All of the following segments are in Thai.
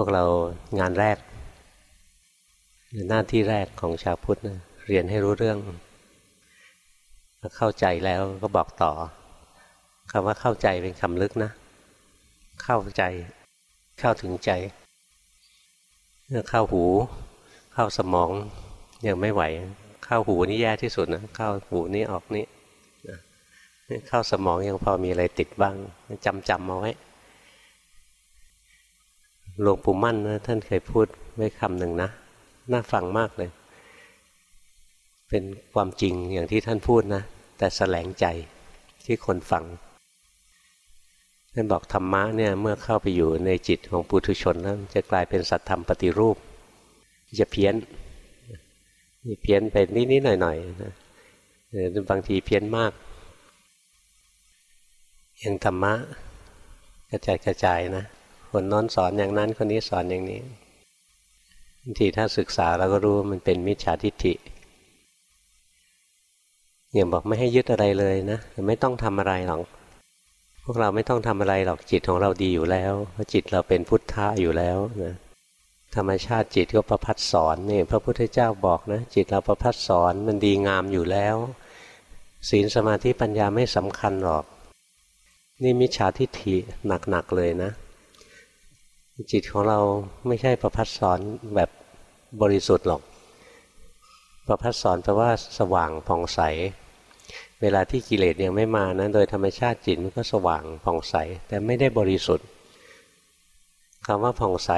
พวกเรางานแรก หน้าที่แรกของชาวพุทธนะเรียนให้รู้เรื่องเข้าใจแล้วก็บอกต่อคำว่าเข้าใจเป็นคำลึกนะ เข้าใจ เข้าถึงใจเข้าหู เข้าสมองยังไม่ไหว เข้าหูนี่แย่ที่สุดนะเข้าหูนี่ออกนี่เข้าสมองยังพอมีอะไรติดบ้างจำจำเอาไว้ หลวงปู่มั่นนะท่านเคยพูดไว้คำหนึ่งนะ น่าฟังมากเลย เป็นความจริงอย่างที่ท่านพูดนะ แต่แสลงใจที่คนฟัง ท่านบอกธรรมะเนี่ยเมื่อเข้าไปอยู่ในจิตของปุถุชนแล้วจะกลายเป็นสัตธรรมปฏิรูป จะเพี้ยนเพี้ยนไปนิดๆหน่อยๆนะบางทีเพี้ยนมากอย่างธรรมะกระจายกระจายนะ คนน้นสอนอย่างนั้นคนนี้สอนอย่างนี้บางทีถ้าศึกษาเราก็รู้มันเป็นมิจฉาทิฏฐิอย่างบอกไม่ให้ยึดอะไรเลยนะไม่ต้องทำอะไรหรอกพวกเราไม่ต้องทำอะไรหรอกจิตของเราดีอยู่แล้วเพราะจิตเราเป็นพุทธะอยู่แล้วนะธรรมชาติจิตก็ประพัดสอนนี่พระพุทธเจ้าบอกนะ จิตเราประพัดสอนมันดีงามอยู่แล้ว ศีลสมาธิปัญญาไม่สำคัญหรอก นี่มิจฉาทิฏฐิหนักๆเลยนะ จิตของเราไม่ใช่ประพัดสอนแบบบริสุทธิ์หรอก ประพัดสอนแปลว่าสว่างผ่องใส เวลาที่กิเลสยังไม่มานะโดยธรรมชาติจิตมันก็สว่างผ่องใส แต่ไม่ได้บริสุทธิ์คำว่าผ่องใส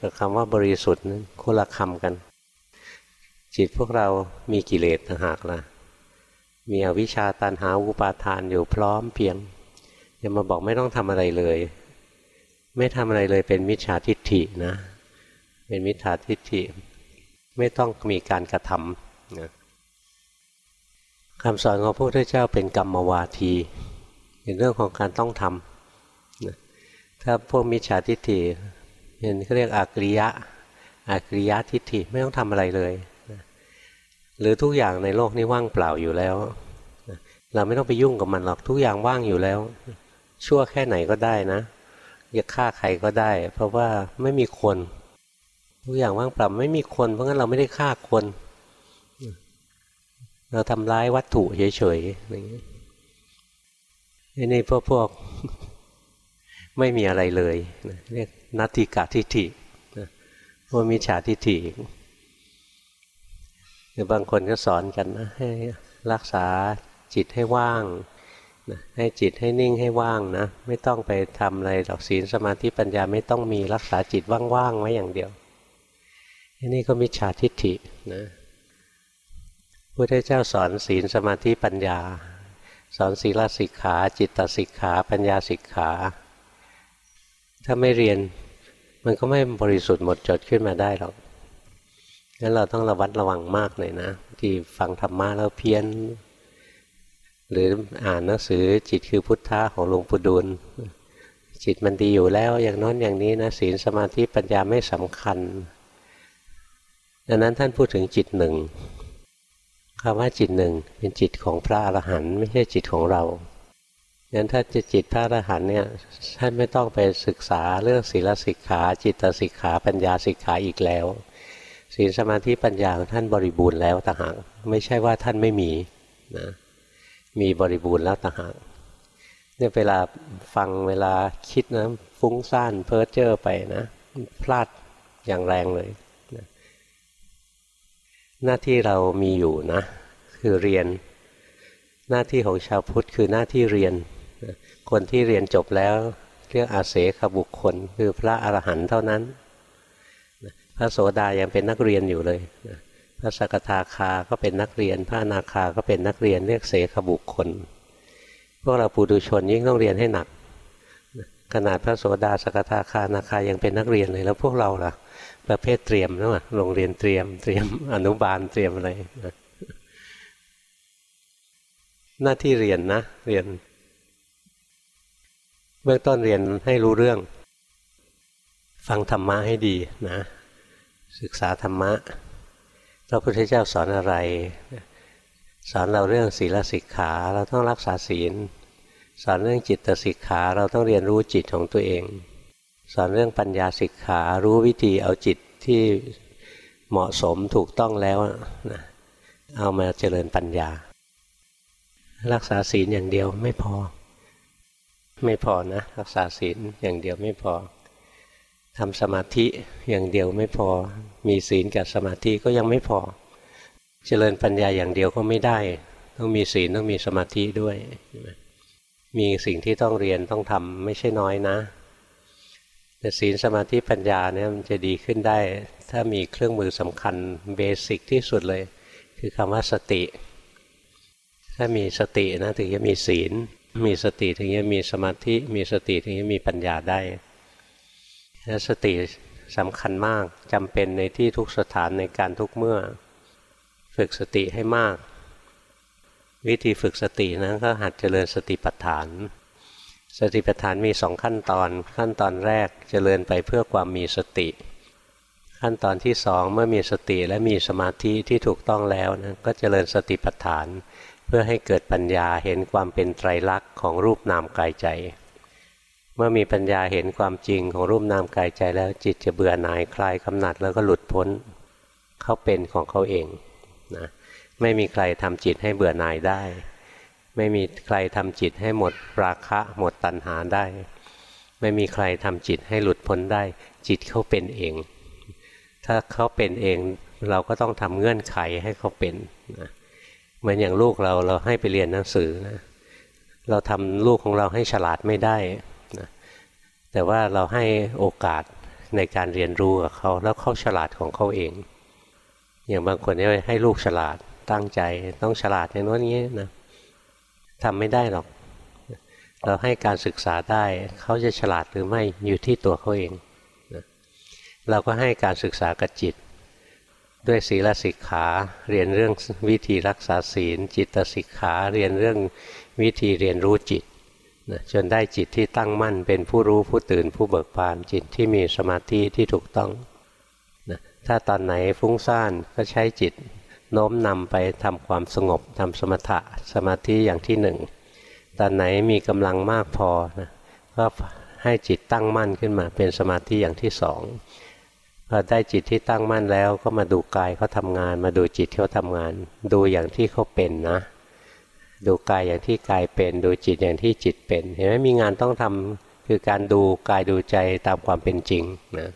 กับคำว่าบริสุทธิ์นั้นคนละคำกัน จิตพวกเรามีกิเลสต่างหากละ่ะ มีอวิชชาตันหาอุปาทานอยู่พร้อมเพียงอย่ามาบอกไม่ต้องทำอะไรเลย ไม่ทำอะไรเลยเป็นมิจฉาทิฏฐินะ เป็นมิจฉาทิฏฐิ ไม่ต้องมีการกระทำนะคำสอนของพระพุทธเจ้าเป็นกรรมวาทีเป็นเรื่องของการต้องทำนะถ้าพวกมิจฉาทิฏฐิเป็นเขาเรียกอากริยะอากริยะทิฏฐิไม่ต้องทำอะไรเลยนะหรือทุกอย่างในโลกนี้ว่างเปล่าอยู่แล้วนะเราไม่ต้องไปยุ่งกับมันหรอกทุกอย่างว่างอยู่แล้ว ชั่วแค่ไหนก็ได้นะ จะฆ่าใครก็ได้ เพราะว่าไม่มีคนทุกอย่างว่างเปล่าไม่มีคน เพราะงั้นเราไม่ได้ฆ่าคน เราทำร้ายวัตถุเฉยๆอย่างนี้นี่พวกพวกไม่มีอะไรเลยเรียกนัตติกาทิฏฐิพวกมิจฉาทิฏฐิหรือบางคนก็สอนกันนะให้รักษาจิตให้ว่าง นะให้จิตให้นิ่งให้ว่างนะ ไม่ต้องไปทำอะไรหรอกศีลสมาธิปัญญาไม่ต้องมีรักษาจิตว่างๆไว้อย่างเดียวอันนี้ก็มิจฉาทิฏฐินะพระเจ้าสอนศีลสมาธิปัญญา สอนศีลสิกขา จิตตสิกขา ปัญญาสิกขา ถ้าไม่เรียนมันก็ไม่บริสุทธิ์หมดจดขึ้นมาได้หรอกงั้นเราต้องระวัดระวังมากเลยนะที่ฟังธรรมะแล้วเพี้ยน หรืออ่านหนังสือจิตคือพุทธะของหลวงปู่ดูลจิตมันดีอยู่แล้วอย่างน้นอย่างนี้นะศีลสมาธิปัญญาไม่สำคัญ ดังนั้นท่านพูดถึงจิตหนึ่งคำว่าจิตหนึ่งเป็นจิตของพระอรหันต์ไม่ใช่จิตของเรางั้นถ้าจะจิตพระอรหันต์เนี่ยท่านไม่ต้องไปศึกษาเรื่องศีลสิกขาจิตสิกขาปัญญาสิกขาอีกแล้วศีลสมาธิปัญญาท่านบริบูรณ์แล้วต่างหากไม่ใช่ว่าท่านไม่มีนะ มีบริบูรณ์แล้วต่างหากเนี่ยเวลาฟังเวลาคิดนะฟุ้งซ่านเพ้อเจ้อไปนะพลาดอย่างแรงเลยนะหน้าที่เรามีอยู่นะ คือเรียน หน้าที่ของชาวพุทธคือหน้าที่เรียน คนที่เรียนจบแล้วเรียกอาเสขบุคคล คือพระอรหันต์เท่านั้น พระโสดายังเป็นนักเรียนอยู่เลย พระสกทาคาก็เป็นนักเรียน พระนาคาก็เป็นนักเรียนเรียกเสขบุคคล พวกเราปุถุชนยิ่งต้องเรียนให้หนัก ขนาดพระโสดาสกทาคานาคายังเป็นนักเรียนเลยแล้วพวกเราล่ะ ประเภทเตรียมนะโรงเรียนเตรียมเตรียมอนุบาลเตรียมอะไรหน้าที่เรียนนะ เรียน เบื้องต้นเรียนให้รู้เรื่อง ฟังธรรมะให้ดีนะ ศึกษาธรรมะ พระพุทธเจ้าสอนอะไร สอนเราเรื่องศีลสิกขาเราต้องรักษาศีล สอนเรื่องจิตสิกขาเราต้องเรียนรู้จิตของตัวเอง สอนเรื่องปัญญาสิกขารู้วิธีเอาจิตที่เหมาะสมถูกต้องแล้วนะเอามาเจริญปัญญา รักษาศีลอย่างเดียวไม่พอ ไม่พอนะ รักษาศีลอย่างเดียวไม่พอ ทำสมาธิอย่างเดียวไม่พอ มีศีลกับสมาธิก็ยังไม่พอ เจริญปัญญาอย่างเดียวก็ไม่ได้ ต้องมีศีลต้องมีสมาธิด้วย มีสิ่งที่ต้องเรียนต้องทำไม่ใช่น้อยนะแต่ศีลสมาธิปัญญาเนี่ยมันจะดีขึ้นได้ ถ้ามีเครื่องมือสำคัญเบสิกที่สุดเลย คือคำว่าสติ ถ้ามีสตินะถึงจะมีศีล มีสติถึงจะมีสมาธิ มีสติถึงจะมีปัญญาได้ และสติสำคัญมากจำเป็นในที่ทุกสถานในการทุกเมื่อ ฝึกสติให้มาก วิธีฝึกสตินะก็หัดเจริญสติปัฏฐาน สติปัฏฐานมีสองขั้นตอน ขั้นตอนแรกเจริญไปเพื่อความมีสติ ขั้นตอนที่สองเมื่อมีสติและมีสมาธิที่ถูกต้องแล้วนะก็เจริญสติปัฏฐาน เพื่อให้เกิดปัญญาเห็นความเป็นไตรลักษณ์ของรูปนามกายใจ มื่อมีปัญญาเห็นความจริงของรูปนามกายใจแล้วจิตจะเบื่อหน่ายคลายกำหนัดแล้วก็หลุดพ้นเขาเป็นของเขาเองนะไม่มีใครทำจิตให้เบื่อหน่ายได้ ไม่มีใครทำจิตให้หมดราคะหมดตัณหาได้ ไม่มีใครทำจิตให้หลุดพ้นได้ จิตเขาเป็นเอง ถ้าเขาเป็นเองเราก็ต้องทำเงื่อนไขให้เขาเป็นนะเหมือนอย่างลูกเราเราให้ไปเรียนหนังสือนะเราทำลูกของเราให้ฉลาดไม่ได้ แต่ว่าเราให้โอกาสในการเรียนรู้กับเขาแล้วเขาฉลาดของเขาเอง อย่างบางคนเนี่ยให้ลูกฉลาดตั้งใจต้องฉลาดอย่างโน้นนี้นะทำไม่ได้หรอก เราให้การศึกษาได้เขาจะฉลาดหรือไม่อยู่ที่ตัวเขาเองนะเราก็ให้การศึกษากับจิต ด้วยศีลสิกขาเรียนเรื่องวิธีรักษาศีล จิตสิกขาเรียนเรื่องวิธีเรียนรู้จิต จนได้จิตที่ตั้งมั่น เป็นผู้รู้ผู้ตื่นผู้เบิกบานจิตที่มีสมาธิที่ถูกต้องนะถ้าตอนไหนฟุ้งซ่านก็ใช้จิตโน้มนำไปทำความสงบทำสมถะสมาธิอย่างที่หนึ่งตอนไหนมีกำลังมากพอนะก็ให้จิตตั้งมั่นขึ้นมาเป็นสมาธิอย่างที่สองพอได้จิตที่ตั้งมั่นแล้วก็มาดูกายเขาทำงาน มาดูจิตเขาทำงาน ดูอย่างที่เขาเป็นนะ ดูกายอย่างที่กายเป็น ดูจิตอย่างที่จิตเป็น เห็นไหมมีงานต้องทำคือการดูกายดูใจตามความเป็นจริงนะ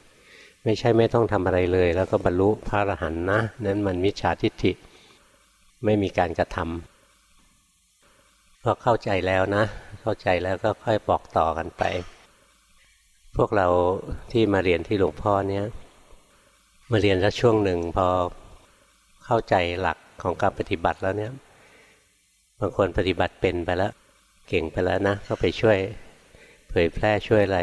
ไม่ใช่ไม่ต้องทำอะไรเลย แล้วก็บรรลุพระอรหันต์นะนั้นมันมิจฉาทิฏฐิไม่มีการกระทำพอเข้าใจแล้วนะ เข้าใจแล้วก็ค่อยบอกต่อกันไป พวกเราที่มาเรียนที่หลวงพ่อเนี้ยมาเรียนสักช่วงหนึ่งพอเข้าใจหลักของการปฏิบัติแล้วเนี้ย บางคนปฏิบัติเป็นไปแล้ว เก่งไปแล้วนะก็ไปช่วย เผยแพร่ช่วยอะไร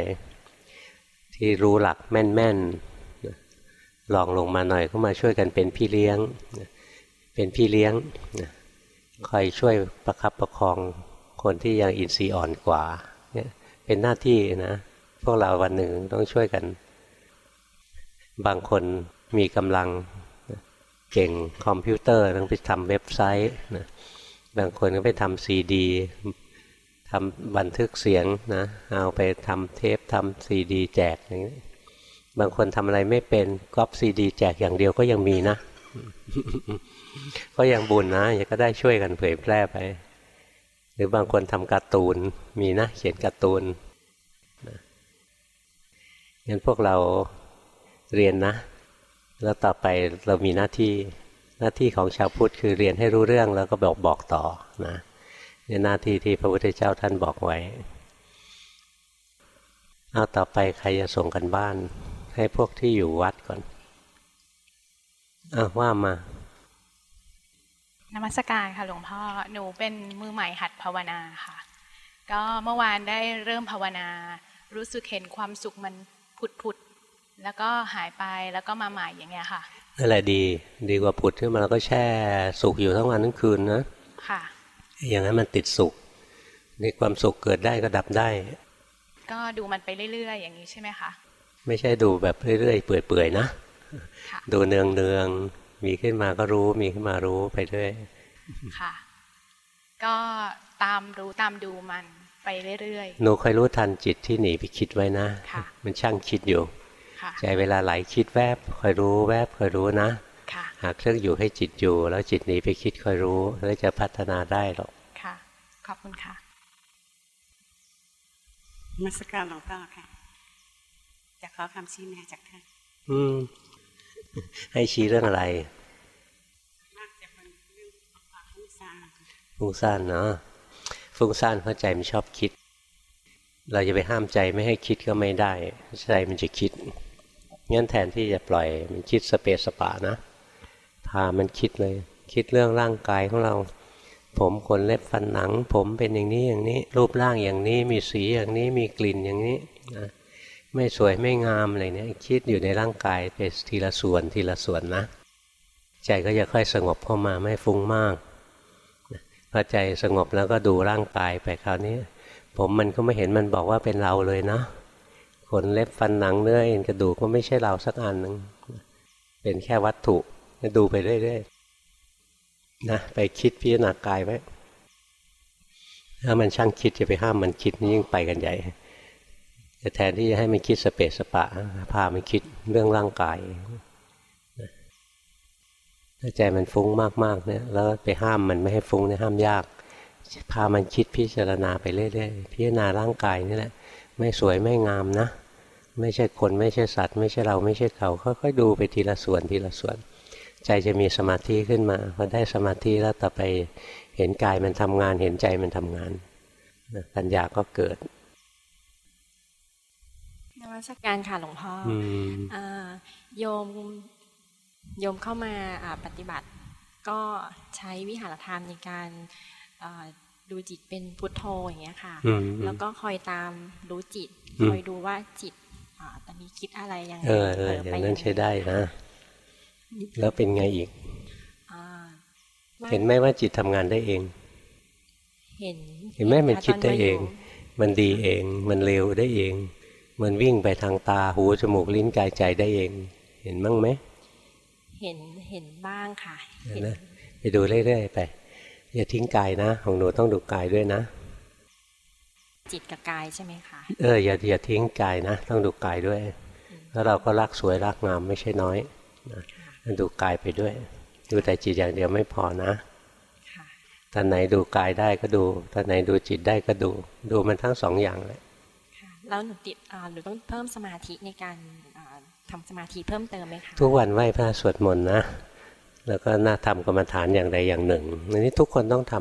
ที่รู้หลักแม่นๆลองลงมาหน่อยก็มาช่วยกันเป็นพี่เลี้ยง เป็นพี่เลี้ยงคอยช่วยประคับประคองคนที่ยังอินทรีย์อ่อนกว่าเนี่ยเป็นหน้าที่นะพวกเราวันหนึ่งต้องช่วยกัน บางคนมีกำลังเก่งคอมพิวเตอร์ต้องไปทำเว็บไซต์นะ บางคนก็ไปทำซีดีทำบันทึกเสียงนะเอาไปทำเทปทำซีดี แจกอย่างนี้บางคนทำอะไรไม่เป็นก๊อปซีดี แจกอย่างเดียวก็ยังมีนะ ก็ยังบุญนะยังก็ได้ช่วยกันเผยแพร่ไป หรือบางคนทำการ์ตูนมีนะ เขียนการ์ตูนงั้นพวกเราเรียนนะ แล้วต่อไปเรามีหน้าที่ หน้าที่ของชาวพุทธคือเรียนให้รู้เรื่องแล้วก็บอกบอกต่อนะนี่หน้าที่ที่พระพุทธเจ้าท่านบอกไว้เอาต่อไปใครจะส่งกันบ้าน ให้พวกที่อยู่วัดก่อนอ้าว่ามานมัสการค่ะหลวงพ่อหนูเป็นมือใหม่หัดภาวนาค่ะ ก็เมื่อวานได้เริ่มภาวนา รู้สึกเห็นความสุขมันผุดผุดแล้วก็หายไปแล้วก็มาใหม่อย่างเงี้ยค่ะ นั่นแหละดี ดีกว่าผุดขึ้นมาแล้วก็แช่สุขอยู่ทั้งวันทั้งคืนนะค่ะอย่างนั้นมันติดสุขในความสุขเกิดได้ก็ดับได้ ก็ดูมันไปเรื่อยๆ อย่างนี้ใช่ไหมคะไม่ใช่ดูแบบเรื่อยๆเปื่อยๆนะดูเนืองเนืองมีขึ้นมาก็รู้ มีขึ้นมารู้ไปเรื่อยค่ะ ก็ตามรู้ตามดูมันไปเรื่อยหนูคอยรู้ทันจิตที่หนีไปคิดไว้นะค่ะมันช่างคิดอยู่ๆค่ะ ใจเวลาไหลคิดแวบคอยรู้แวบคอยรู้นะค่ะหาเครื่องอยู่ให้จิตอยู่ แล้วจิตหนีไปคิดคอยรู้แล้วจะพัฒนาได้หรอกค่ะ ขอบคุณค่ะนมัสการหลวงพ่อค่ะจะขอคำชี้แนะจากท่านอืม ให้ชี้เรื่องอะไรมากจะเป็นเรื่องความฟุ้งซ่านค่ะฟุ้งซ่านเนาะฟุ้งซ่านเพราะใจมันชอบคิด เราจะไปห้ามใจไม่ให้คิดก็ไม่ได้ ใจมันจะคิด งั้นแทนที่จะปล่อยมันคิดสเปสสปะนะพามันคิดเลย คิดเรื่องร่างกายของเรา ผมขนเล็บฟันหนัง ผมเป็นอย่างนี้อย่างนี้ รูปร่างอย่างนี้มีสีอย่างนี้มีกลิ่นอย่างนี้นะไม่สวยไม่งามอะไรเนี่ยคิดอยู่ในร่างกายไปทีละส่วนทีละส่วนนะ ใจก็จะค่อยสงบเข้ามาไม่ฟุ้งมากพอใจสงบแล้วก็ดูร่างกายไปคราวนี้ ผมมันก็ไม่เห็นมันบอกว่าเป็นเราเลยนะ ขนเล็บฟันหนังเนื้อเอ็นกระดูกก็ไม่ใช่เราสักอันหนึ่งเป็นแค่วัตถุดูไปเรื่อยๆนะไปคิดพิจารณากายไว้ถ้ามันช่างคิดจะไปห้ามมันคิดนี่ยิ่งไปกันใหญ่แต่แทนที่จะให้มันคิดสเปสสปะ พามันคิดเรื่องร่างกายถ้าใจมันฟุ้งมากๆเนี่ยแล้วไปห้ามมันไม่ให้ฟุ้งเนี่ยห้ามยาก พามันคิดพิจารณาไปเรื่อยๆพิจารณาร่างกายนี่แหละ ไม่สวยไม่งามนะ ไม่ใช่คนไม่ใช่สัตว์ ไม่ใช่เราไม่ใช่เขา ค่อยๆดูไปทีละส่วนทีละส่วน ใจจะมีสมาธิขึ้นมาพอได้สมาธิแล้วต่อไปเห็นกายมันทำงาน เห็นใจมันทำงานนะปัญญาก็เกิดนมัสการค่ะหลวงพ่อออืมอ่าโยมโยมเข้ามาอ่าปฏิบัติ ก็ใช้วิหารธรรมในการอ่าดูจิตเป็นพุทโธอย่างเงี้ยค่ะอืมแล้วก็คอยตามรู้จิตอืมคอยดูว่าจิตอ่า ตอนนี้คิดอะไรยังไงเออเออผลอย่างปนั้นงใช้ได้นะ แล้วเป็นไงอีกอ่าว่าเห็นไหมว่าจิตทำงานได้เอง เห็น เห็นไหมมันค่ะคิดได้ตมาเองยู่มันดีเอง มันเร็วได้เอง มันวิ่งไปทางตาหูจมูกลิ้นกายใจได้เอง เห็นมั้งไหมเห็นเห็นบ้างค่ะเห็เห็นนนะไปดูเรื่อยๆไปอย่าทิ้งกายนะ ของหนูต้องดูกายด้วยนะ จิตกับกายใช่ไหมคะเอออย่าอย่าทิ้งกายนะ ต้องดูกายด้วย แล้วเราก็รักสวยรักงามไม่ใช่น้อยนะดูกายไปด้วย ดูแต่จิตอย่างเดียวไม่พอนะค่ะตอนไหนดูกายได้ก็ดูตอนไหนดูจิตได้ก็ดู ดูมันทั้งสองอย่างเลยค่ะแล้วหนูติดอ่าหนูต้องเพิ่มสมาธิในการอ่าทำสมาธิเพิ่มเติมไหมคะทุกวันไหว้พระสวดมนต์นะ แล้วก็น่าทำกรรมฐานอย่างใดอย่างหนึ่งอันนี้ทุกคนต้องท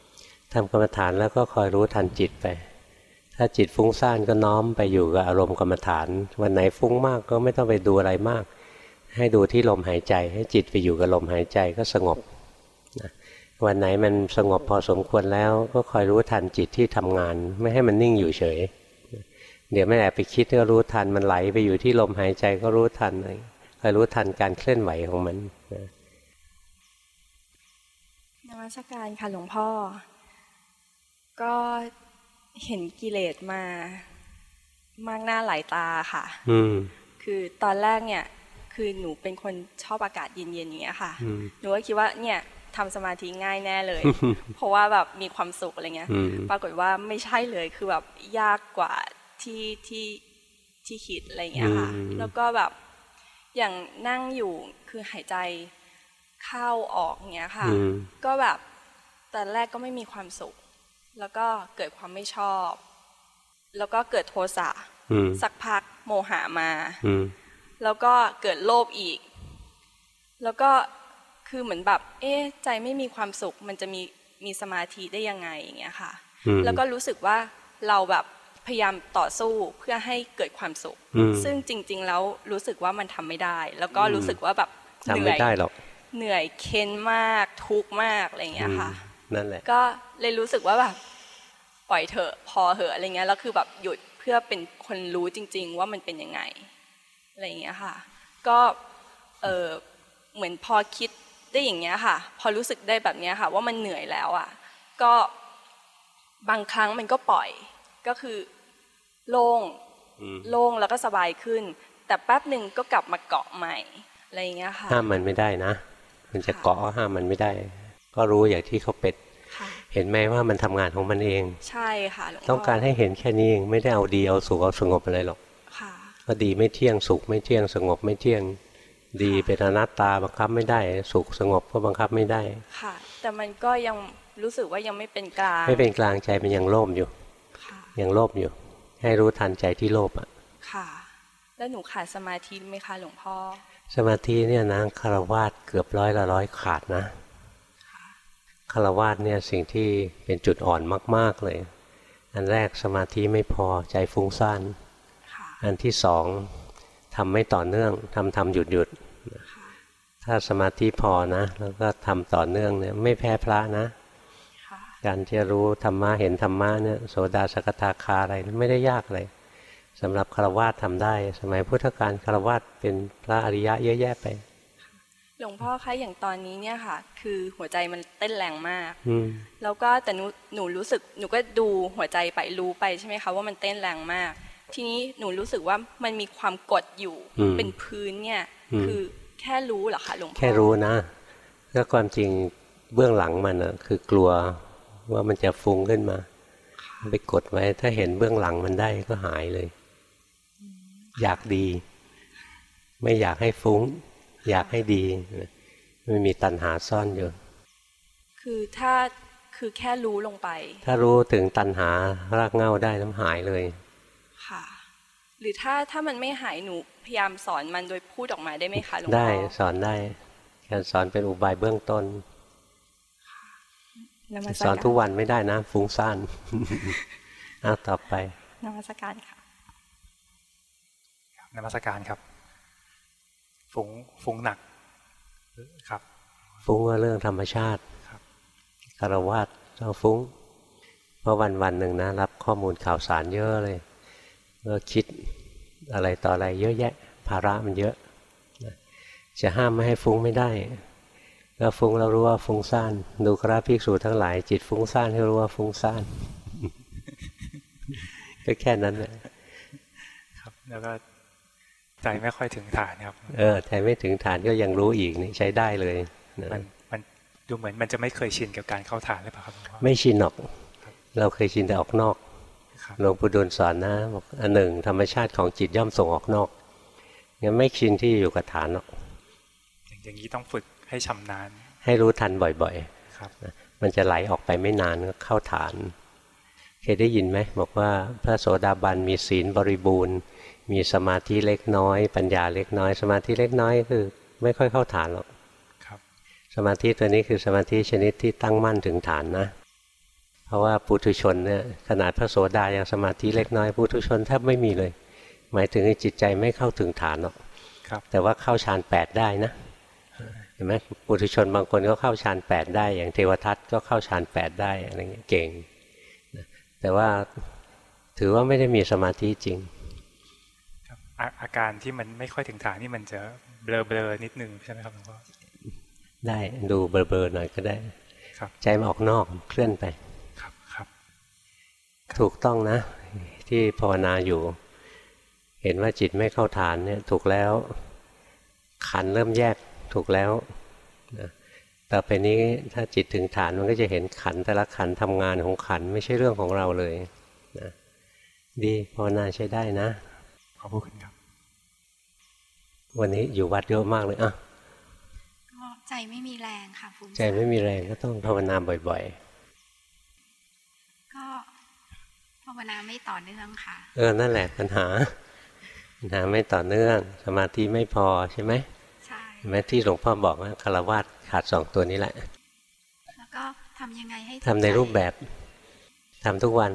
ำทำกรรมฐานแล้วก็คอยรู้ทันจิตไป ถ้าจิตฟุ้งซ่านก็น้อมไปอยู่กับอารมณ์กรรมฐาน วันไหนฟุ้งมากก็ไม่ต้องไปดูอะไรมาก ให้ดูที่ลมหายใจ ให้จิตไปอยู่กับลมหายใจก็สงบนะวันไหนมันสงบพอสมควรแล้วก็คอยรู้ทันจิตที่ทำงาน ไม่ให้มันนิ่งอยู่เฉย เดี๋ยวไม่แอบไปคิดก็รู้ทันมันไหลไปอยู่ที่ลมหายใจก็รู้ทันคอยรู้ทันการเคลื่อนไหวของมันนะนมัสการค่ะหลวงพ่อ ก็ เห็นกิเลสมามากหน้าหลายตาค่ะ อืมคือตอนแรกเนี่ย คือหนูเป็นคนชอบอากาศเย็นๆอย่างเงี้ยค่ะอืมหนูก็คิดว่าเนี่ยทำสมาธิง่ายแน่เลย เพราะว่าแบบมีความสุขอะไรเงี้ยอืมปรากฏว่าไม่ใช่เลยคือแบบยากกว่าที่ที่ที่คิดอะไรเงี้ยค่ะอืมแล้วก็แบบอย่างนั่งอยู่คือหายใจเข้าออกเงี้ยค่ะอืมก็แบบตอนแรกก็ไม่มีความสุข แล้วก็เกิดความไม่ชอบ แล้วก็เกิดโทสะอืมสักพักโมหะมาอืมแล้วก็เกิดโลภอีก แล้วก็คือเหมือนแบบ เอ๊ะใจไม่มีความสุข มันจะมีมีสมาธิได้ยังไงอย่างเงี้ยค่ะอืมแล้วก็รู้สึกว่าเราแบบพยายามต่อสู้เพื่อให้เกิดความสุขอืมซึ่งจริง ๆ แล้วรู้สึกว่ามันทำไม่ได้ แล้วก็รู้สึกว่าแบบเหทำนื่ไม่อยได้หรอกเหนื่อยเค้นมากทุกข์มากอะไรอย่างเงี้ยค่ะอืม นั่นแหละ ก็เลยรู้สึกว่าแบบปล่อยเถอะพอเถอะอะไรเงี้ยแล้วคือแบบหยุดเพื่อเป็นคนรู้จริง ๆ ว่ามันเป็นยังไงอะไรอย่างเงี้ยค่ะ ก็เออเหมือนพอคิดได้อย่างเงี้ยค่ะ พอรู้สึกได้แบบเนี้ยค่ะ ว่ามันเหนื่อยแล้วอะ ก็บางครั้งมันก็ปล่อยก็คือโล่งอืมโล่งแล้วก็สบายขึ้น แต่แป๊บหนึ่งก็กลับมาเกาะใหม่อะไรอย่างเงี้ยค่ะห้ามมันไม่ได้นะ มันจะค่ะเกาะก็ห้ามมันไม่ได้ ก็รู้อย่างที่เขาเป็นค่ะเห็นไหมว่ามันทำงานของมันเอง ใช่ค่ะหลวงพ่อต้องการให้เห็นแค่นี้เองไม่ได้เอาดีเอาสุขเอาสงบอะไรหรอกค่ะว่าดีไม่เที่ยงสุขไม่เที่ยงสงบไม่เที่ยงดีเป็นอนัตตาบังคับไม่ได้ สุขสงบก็บังคับไม่ได้ ค่ะ แต่มันก็ยังรู้สึกว่ายังไม่เป็นกลาง ไม่เป็นกลางใจมันยังโลภอยู่ค่ะยังโลภอยู่ ให้รู้ทันใจที่โลภอะ ค่ะ แล้วหนูขาดสมาธิไหมคะหลวงพ่อ สมาธิเนี่ยนะคารวาสเกือบร้อยละร้อยขาดนะ คารวาสเนี่ยสิ่งที่เป็นจุดอ่อนมาก ๆเลย อันแรกสมาธิไม่พอใจฟุ้งซ่านค่ะอันที่สองทำไม่ต่อเนื่องทำทำหยุดหยุดค่ะถ้าสมาธิพอนะ แล้วก็ทำต่อเนื่องเนี่ยไม่แพ้พระนะค่ะการจะรู้ธรรมะเห็นธรรมะเนี่ยโสดาสกทาคาอะไรไม่ได้ยากเลยสำหรับคารวาสทำได้ สมัยพุทธกาลคารวาสเป็นพระอริยะเยอะแยะไป หลวงพ่อคะอย่างตอนนี้เนี่ยค่ะ คือหัวใจมันเต้นแรงมากอืมแล้วก็แต่หนูหนูรู้สึกหนูก็ดูหัวใจไปรู้ไปใช่ไหมคะว่ามันเต้นแรงมาก ทีนี้หนูรู้สึกว่ามันมีความกดอยู่อืมเป็นพื้นเนี่ยอืมคือแค่รู้เหรอคะหลวงพ่อแค่รู้นะก็ความจริงเบื้องหลังมันอะคือกลัวว่ามันจะฟุ้งขึ้นมา ไปกดไว้ ถ้าเห็นเบื้องหลังมันได้ก็หายเลย อยากดี ไม่อยากให้ฟุ้ง อยากให้ดีมันมีตัณหาซ่อนอยู่ คือถ้าคือแค่รู้ลงไป ถ้ารู้ถึงตัณหารากเหง้าได้น้ำหายเลย ค่ะ หรือถ้าถ้ามันไม่หายหนูพยายามสอนมันโดยพูดออกมาได้ไหมคะหลวงพ่อได้สอนได้ การสอนเป็นอุบายเบื้องต้นนมัสสอนการทุกวันไม่ได้นะฟุ้งซ่านเอาต่อไปนมัสการค่ะนมัสการครับ ฟุ้งฟุ้งหนักครับ ฟุ้งว่าเรื่องธรรมชาติครับคารวะเราฟุ้งเพราะวันวันหนึ่งนะรับข้อมูลข่าวสารเยอะเลยก็คิดอะไรต่ออะไรเยอะแยะ ภาระมันเยอะนะจะห้ามไม่ให้ฟุ้งไม่ได้ก็ฟุ้งแล้วรู้ว่าฟุ้งซ่านดูคราภิกษุทั้งหลาย จิตฟุ้งซ่านให้รู้ว่าฟุ้งซ่านก็แค่นั้นแหละครับแล้วก็ ใจไม่ค่อยถึงฐานครับเออแต่ไม่ถึงฐานก็ยังรู้อีกนี่ใช้ได้เลยนะมันมันดูเหมือนมันจะไม่เคยชินกับการเข้าฐานหรือเปล่าครับหลวงพ่อไม่ชินหรอก เราเคยชินแต่ออกนอกครับหลวงปู่ดูลสอนนะบอกอันหนึ่งธรรมชาติของจิตย่อมส่งออกนอกงั้นไม่ชินที่อยู่กับฐานหรอกอย่างอย่างนี้ต้องฝึกให้ชำนาญ ให้รู้ทันบ่อยครับๆมันจะไหลออกไปไม่นานก็เข้าฐาน เคยได้ยินไหมบอกว่าพระโสดาบันมีศีลบริบูรณ์ มีสมาธิเล็กน้อย ปัญญาเล็กน้อย สมาธิเล็กน้อยคือ ไม่ค่อยเข้าฐานหรอกครับสมาธิตัวนี้คือสมาธิชนิดที่ตั้งมั่นถึงฐานนะ เพราะว่าปุถุชนเนี่ยขนาดพระโสดายังสมาธิเล็กน้อยปุถุชนแทบไม่มีเลย หมายถึงจิตใจไม่เข้าถึงฐานหรอกครับแต่ว่าเข้าฌานแปดได้นะเห็นไหมปุถุชนบางคนก็เข้าฌานแปดได้ อย่างเทวทัตก็เข้าฌานแปดได้อะไรเงี้ยเก่งนะแต่ว่าถือว่าไม่ได้มีสมาธิจริงครับ อาอาการที่มันไม่ค่อยถึงฐานนี่มันจะเบลอเบลอๆนิดนึงใช่ไหมครับหลวงพ่อได้ดูเบลอๆหน่อยก็ได้ ครับ ใจมันออกนอกเคลื่อนไปครับครับ ถูกต้องนะ ที่ภาวนาอยู่ เห็นว่าจิตไม่เข้าฐานเนี่ย ถูกแล้ว ขันเริ่มแยกถูกแล้วนะต่อไปนี้ถ้าจิตถึงฐานมันก็จะเห็นขันแต่ละขันทำงานของขันไม่ใช่เรื่องของเราเลยนะดีภาวนาใช้ได้นะ ขอบพระคุณครับ วันนี้อยู่วัดเยอะมากเลยอะก็ใจไม่มีแรงค่ะฟุ้งใจไม่มีแรงก็ต้องภาวนาบ่อยก็ภาวนาไม่ต่อเนื่องค่ะๆเออนั่นแหละปัญหาปัญหาไม่ต่อเนื่องสมาธิไม่พอใช่ไหมใช่เห็นไหมที่หลวงพ่อบอกว่าคารวะขาดสองตัวนี้แหละ แล้วก็ทำยังไงให้ทำในรูปแบบทำทุกวัน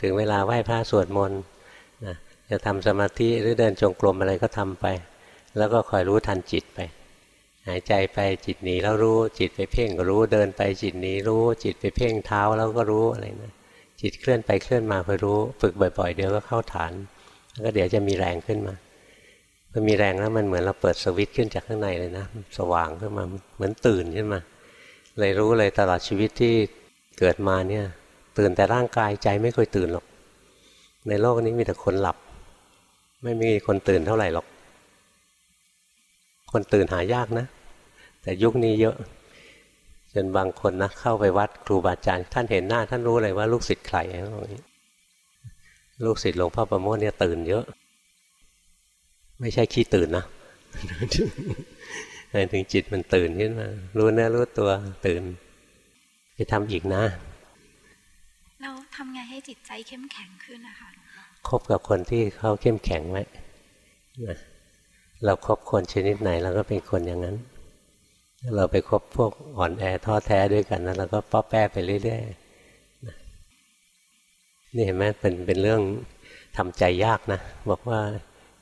ถึงเวลาไหว้พระสวดมนต์นะ จะทำสมาธิหรือเดินจงกรมอะไรก็ทำไป แล้วก็คอยรู้ทันจิตไป หายใจไปจิตหนีแล้วรู้จิตไปเพ่งก็รู้เดินไปจิตหนีรู้จิตไปเพ่งเท้าแล้วก็รู้อะไรนะจิตเคลื่อนไปเคลื่อนมาคอยรู้ ฝึกบ่อย ๆ เดี๋ยวก็เข้าฐาน แล้วก็เดี๋ยวจะมีแรงขึ้นมาพอมีแรงแล้วมันเหมือนเราเปิดสวิตช์ขึ้นจากข้างในเลยนะสว่างขึ้นมาเหมือนตื่นขึ้นมา เลยรู้เลยตลอดชีวิตที่เกิดมาเนี่ย ตื่นแต่ร่างกายใจไม่เคยตื่นหรอก ในโลกนี้มีแต่คนหลับ ไม่มีคนตื่นเท่าไหร่หรอก คนตื่นหายากนะ แต่ยุคนี้เยอะจนบางคนนะเข้าไปวัดครูบาอาจารย์ ท่านเห็นหน้า ท่านรู้เลยว่าลูกศิษย์ใครลูกศิษย์หลวงพ่อประโมทเนี่ยตื่นเยอะ ไม่ใช่ขี้ตื่นนะหมายถึงจิตมันตื่นขึ้นมา รู้เนื้อรู้ตัวตื่นไปทำอีกนะ เราทำไงให้จิตใจเข้มแข็งขึ้นนะคะ คบกับคนที่เขาเข้มแข็งไว้นะเราครบคนชนิดไหนเราก็เป็นคนอย่างนั้น เราไปคบพวกอ่อนแอท้อแท้ด้วยกันนะเราก็ป้อแป้ไปเรื่อยๆนี่เห็นไหมเป็นเป็นเรื่องทำใจยากนะ บอกว่า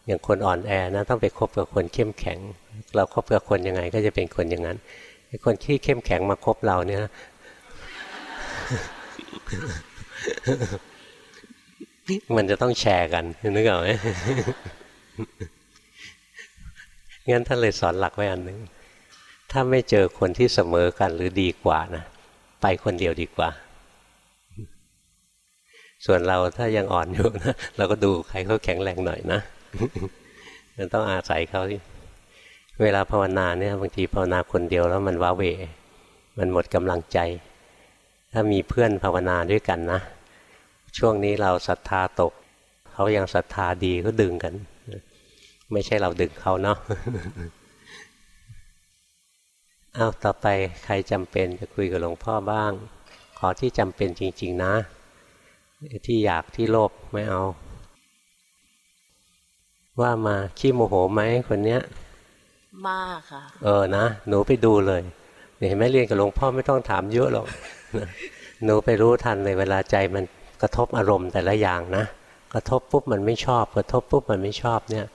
อย่างคนอ่อนแอนะต้องไปคบกับคนเข้มแข็ง เราครบกับคนยังไงก็จะเป็นคนอย่างนั้นคนที่เข้มแข็งมาคบเราเนี่ย มันจะต้องแชร์กันนึกออกไหมงั้นท่านเลยสอนหลักไว้อันหนึ่งถ้าไม่เจอคนที่เสมอกันหรือดีกว่านะไปคนเดียวดีกว่า ส่วนเราถ้ายังอ่อนอยู่นะเราก็ดูใครเขาแข็งแรงหน่อยนะมันต้องอาศัยเขาเวลาภาวนาเนี่ยบางทีภาวนาคนเดียวแล้วมันว้าเวมันหมดกำลังใจ ถ้ามีเพื่อนภาวนาด้วยกันนะ ช่วงนี้เราศรัทธาตก เขายังศรัทธาดีก็ดึงกัน ไม่ใช่เราดึงเขาเนาะอ้าวต่อไปใครจำเป็นจะคุยกับหลวงพ่อบ้าง ขอที่จำเป็นจริง ๆ นะ ที่อยากที่โลภไม่เอา ว่ามาขี้โมโหไหมคนเนี้ย มากค่ะ เออนะหนูไปดูเลยเห็นไหมเรียนกับหลวงพ่อไม่ต้องถามเยอะหรอกหนูไปรู้ทันเลยเวลาใจมัน กระทบอารมณ์แต่ละอย่างนะ กระทบปุ๊บมันไม่ชอบ กระทบปุ๊บมันไม่ชอบเนี่ย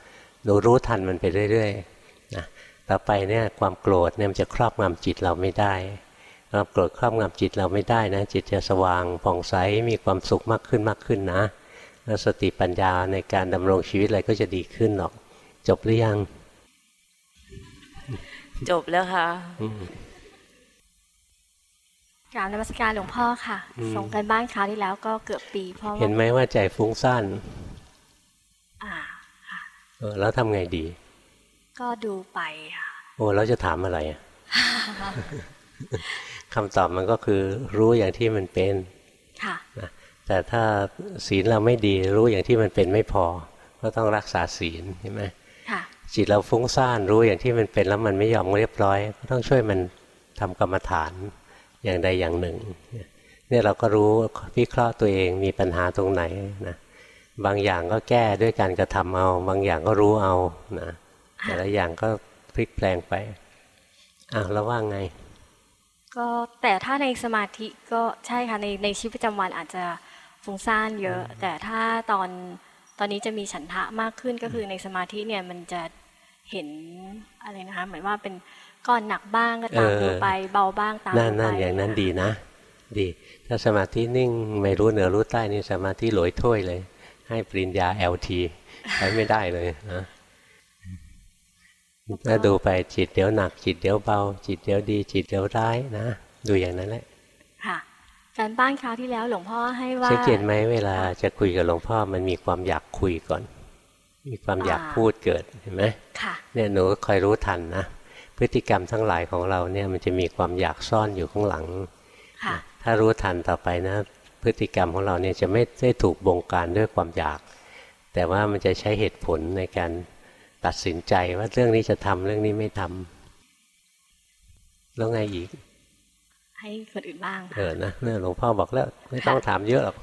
หนูรู้ทันมันไปเรื่อยๆนะต่อไปเนี่ยความโกรธเนี่ยมันจะครอบงำจิตเราไม่ได้ความโกรธครอบงำจิตเราไม่ได้นะ จิตจะสว่างผ่องใสมีความสุขมากขึ้นมากขึ้นนะแล้วสติปัญญาในการดำรงชีวิตอะไรก็จะดีขึ้นหรอก จบหรือยัง จบแล้วค่ะอืม กราบนมัสการหลวงพ่อค่ะอืมส่งกันบ้านคราวที่แล้วก็เกือบปีเพราะเห็นว่าไหมว่าใจฟุ้งซ่านอ่าเออแล้วทำไงดี ก็ดูไปค่ะโอ้แล้วจะถามอะไรอะคำตอบมันก็คือรู้อย่างที่มันเป็นค่ะนะแต่ถ้าศีลเราไม่ดีรู้อย่างที่มันเป็นไม่พอ ก็ต้องรักษาศีลใช่ไหมค่ะจิตเราฟุ้งซ่านรู้อย่างที่มันเป็นแล้วมันไม่ยอมเรียบร้อย ก็ต้องช่วยมันทำกรรมฐาน อย่างใดอย่างหนึ่งเนี่ยเราก็รู้วิเคราะห์ตัวเองมีปัญหาตรงไหนนะบางอย่างก็แก้ด้วยการกระทำเอา บางอย่างก็รู้เอานะแต่ละอย่างก็พลิกแปลงไปอ้าวแล้วว่าไง ก็แต่ถ้าในสมาธิก็ใช่ค่ะในในชีวิตประจำวันอาจจะฟุ้งซ่านเยอะ แต่ถ้าตอนตอนนี้จะมีฉันทะมากขึ้นก็คือในสมาธิเนี่ยมันจะเห็นอะไรนะคะเหมือนว่าเป็น ก้อนหนักบ้างก็ตามเออดูไป เบาบ้างตามนั่นดูไปนั่นอย่างนั้นดีนะ ดี ถ้าสมาธินิ่งไม่รู้เหนือรู้ใต้นี่สมาธิหลอยถ้วยเลย ให้ปริญญา LT ใช้ไม่ได้เลยนะแล้วดูไปจิตเดี๋ยวหนักจิตเดี๋ยวเบา จิตเดี๋ยวดี จิตเดี๋ยวร้ายนะ ดูอย่างนั้นแหละ ค่ะการบ้านคราวที่แล้วหลวงพ่อให้ว่าสังเกตไหมเวลาจะคุยกับหลวงพ่อมันมีความอยากคุยก่อน มีความอยากอ่าพูดเกิดเห็นไหมค่ะเนี่ยหนูคอยรู้ทันนะ พฤติกรรมทั้งหลายของเราเนี่ยมันจะมีความอยากซ่อนอยู่ข้างหลังค่ะถ้ารู้ทันต่อไปนะ พฤติกรรมของเราเนี่ยจะไม่ได้ถูกบงการด้วยความอยาก แต่ว่ามันจะใช้เหตุผลในการตัดสินใจว่าเรื่องนี้จะทำเรื่องนี้ไม่ทำแล้วไงอีก ให้คนอื่นบ้างเอค่ะอนะเนี่ยหลวงพ่อบอกแล้ว ไม่ต้องถามเยอะหรอก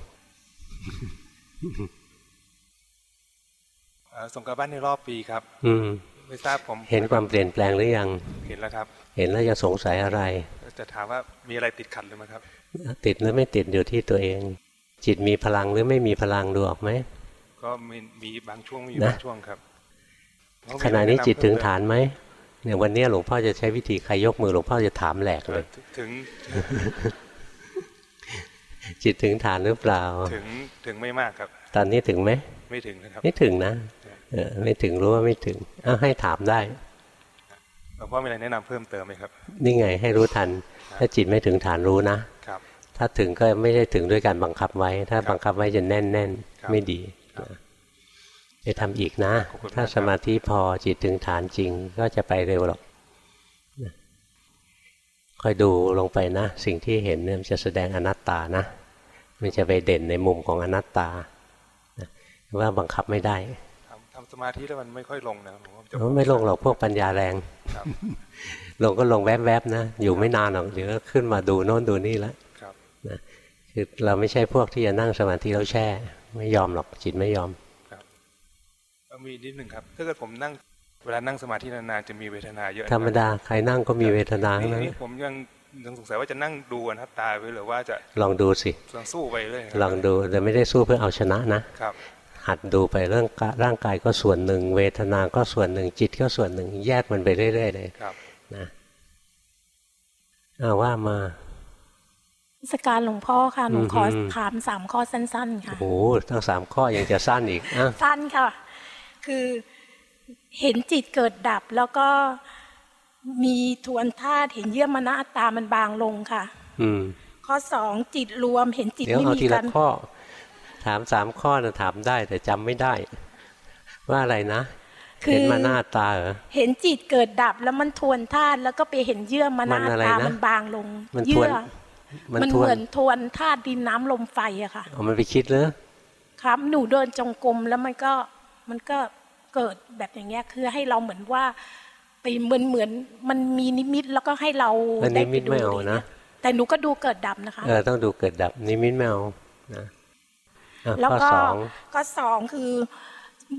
เอ่อส่งกลับบ้านในรอบปีครับ อืม ไม่ทราบผม เห็นความเปลี่ยนแปลงหรือยัง เห็นแล้วครับ เห็นแล้วยังสงสัยอะไร จะถามว่ามีอะไรติดขัดหรือไม่ครับ ติดหรือไม่ติดอยู่ที่ตัวเอง จิตมีพลังหรือไม่มีพลังดูออกไหม ก็มีมีบางช่วงมีนะบางช่วงครับแล้วมีขณะนี้แะำจิตถึงเพิ่มฐานไหมเนี่ยวันนี้หลวงพ่อจะใช้วิธีใครยกมือหลวงพ่อจะถามแหลกเอ่เลอยถึง จิตถึงฐานหรือเปล่า ถึงถึงไม่มากครับ ตอนนี้ถึงไหมไม่ถึงนะครับ ไม่ถึงนะเออ ไม่ถึงรู้ว่าไม่ถึงอ้าวให้ถามได้หลวงพ่อมีอะไรแนะนำเพิ่มเติมไหมครับ นี่ไงให้รู้ทัน ถ้าจิตไม่ถึงฐานรู้นะครับ ถ้าถึงก็ไม่ได้ถึงด้วยการบังคับไว้ ถ้าบังคับไว้จะแน่นแน่นๆครับไม่ดีนะไปทำอีกนะขอบคุณมากถ้าสมาธิพอจิตถึงฐานจริง ก็จะไปเร็วหรอกนะขคอยดูลงไปนะ สิ่งที่เห็นเนี่ยมันจะแสดงอนัตตานะมันจะไปเด่นในมุมของอนัตตาว่าบังคับไม่ได้ทำทำ สมาธิแล้วมันไม่ค่อยลงนะผมว่าไม่ลงหรอกพวกปัญญาแรงลงก็ลงแวบๆนะ อยู่ไม่นานหรอกเดี๋ยวขึ้นมาดูโน่นดูนี่แล้วนะคือเราไม่ใช่พวกที่จะนั่งสมาธิแล้วแช่ ไม่ยอมหรอกจิตไม่ยอมครับมีนิดหนึ่งครับถ้าเกิดผมนั่งเวลานั่งสมาธินานๆจะมีเวทนาเยอะธรรมดาใครนั่งก็มีเวทนานะนี่ผมยังยังสงสัยว่าจะนั่งดูอนัตตาไปหรือว่าจะลองดูสิลองสู้ไปเลยลองดูแต่ไม่ได้สู้เพื่อเอาชนะนะครับ หัดดูไปเรื่องร่างกายก็ส่วนหนึ่ง เวทนาก็ส่วนหนึ่งจิตก็ส่วนหนึ่ง แยกมันไปเรื่อยๆเลยนะอาว่ามาสการหลวงพ่อค่ะหนูขอถามสามข้อสั้น ๆ ค่ะโอ้ทั้งสามข้อยังจะสั้นอีกสั้นค่ะ คือเห็นจิตเกิดดับแล้วก็มีทวนธาตุเห็นเยื่อมนาตามันบางลงค่ะ อืมข้อสองจิตรวมเห็นจิตไม่มีกันข้อ ถามสามข้อนะถามได้แต่จำไม่ได้ ว่าอะไรนะเห็นมาหน้าตาเหรอเห็นจิตเกิดดับแล้วมันทวนธาตุแล้วก็ไปเห็นเยื่อมาหน้าตามันบางลงเยื่อมันเหมือนทวนธาตุดินน้ำลมไฟอะค่ะเอามันไปคิดเลยครับ หนูเดินจงกรมแล้วมันก็มันก็เกิดแบบอย่างเงี้ยคือให้เราเหมือนว่าไปเหมือนเหมือนมันมีนิมิตแล้วก็ให้เราได้ไปดูนะแต่หนูก็ดูเกิดดับนะคะเออต้องดูเกิดดับนิมิตไม่เอานะ แล้วก็ก็สองคือ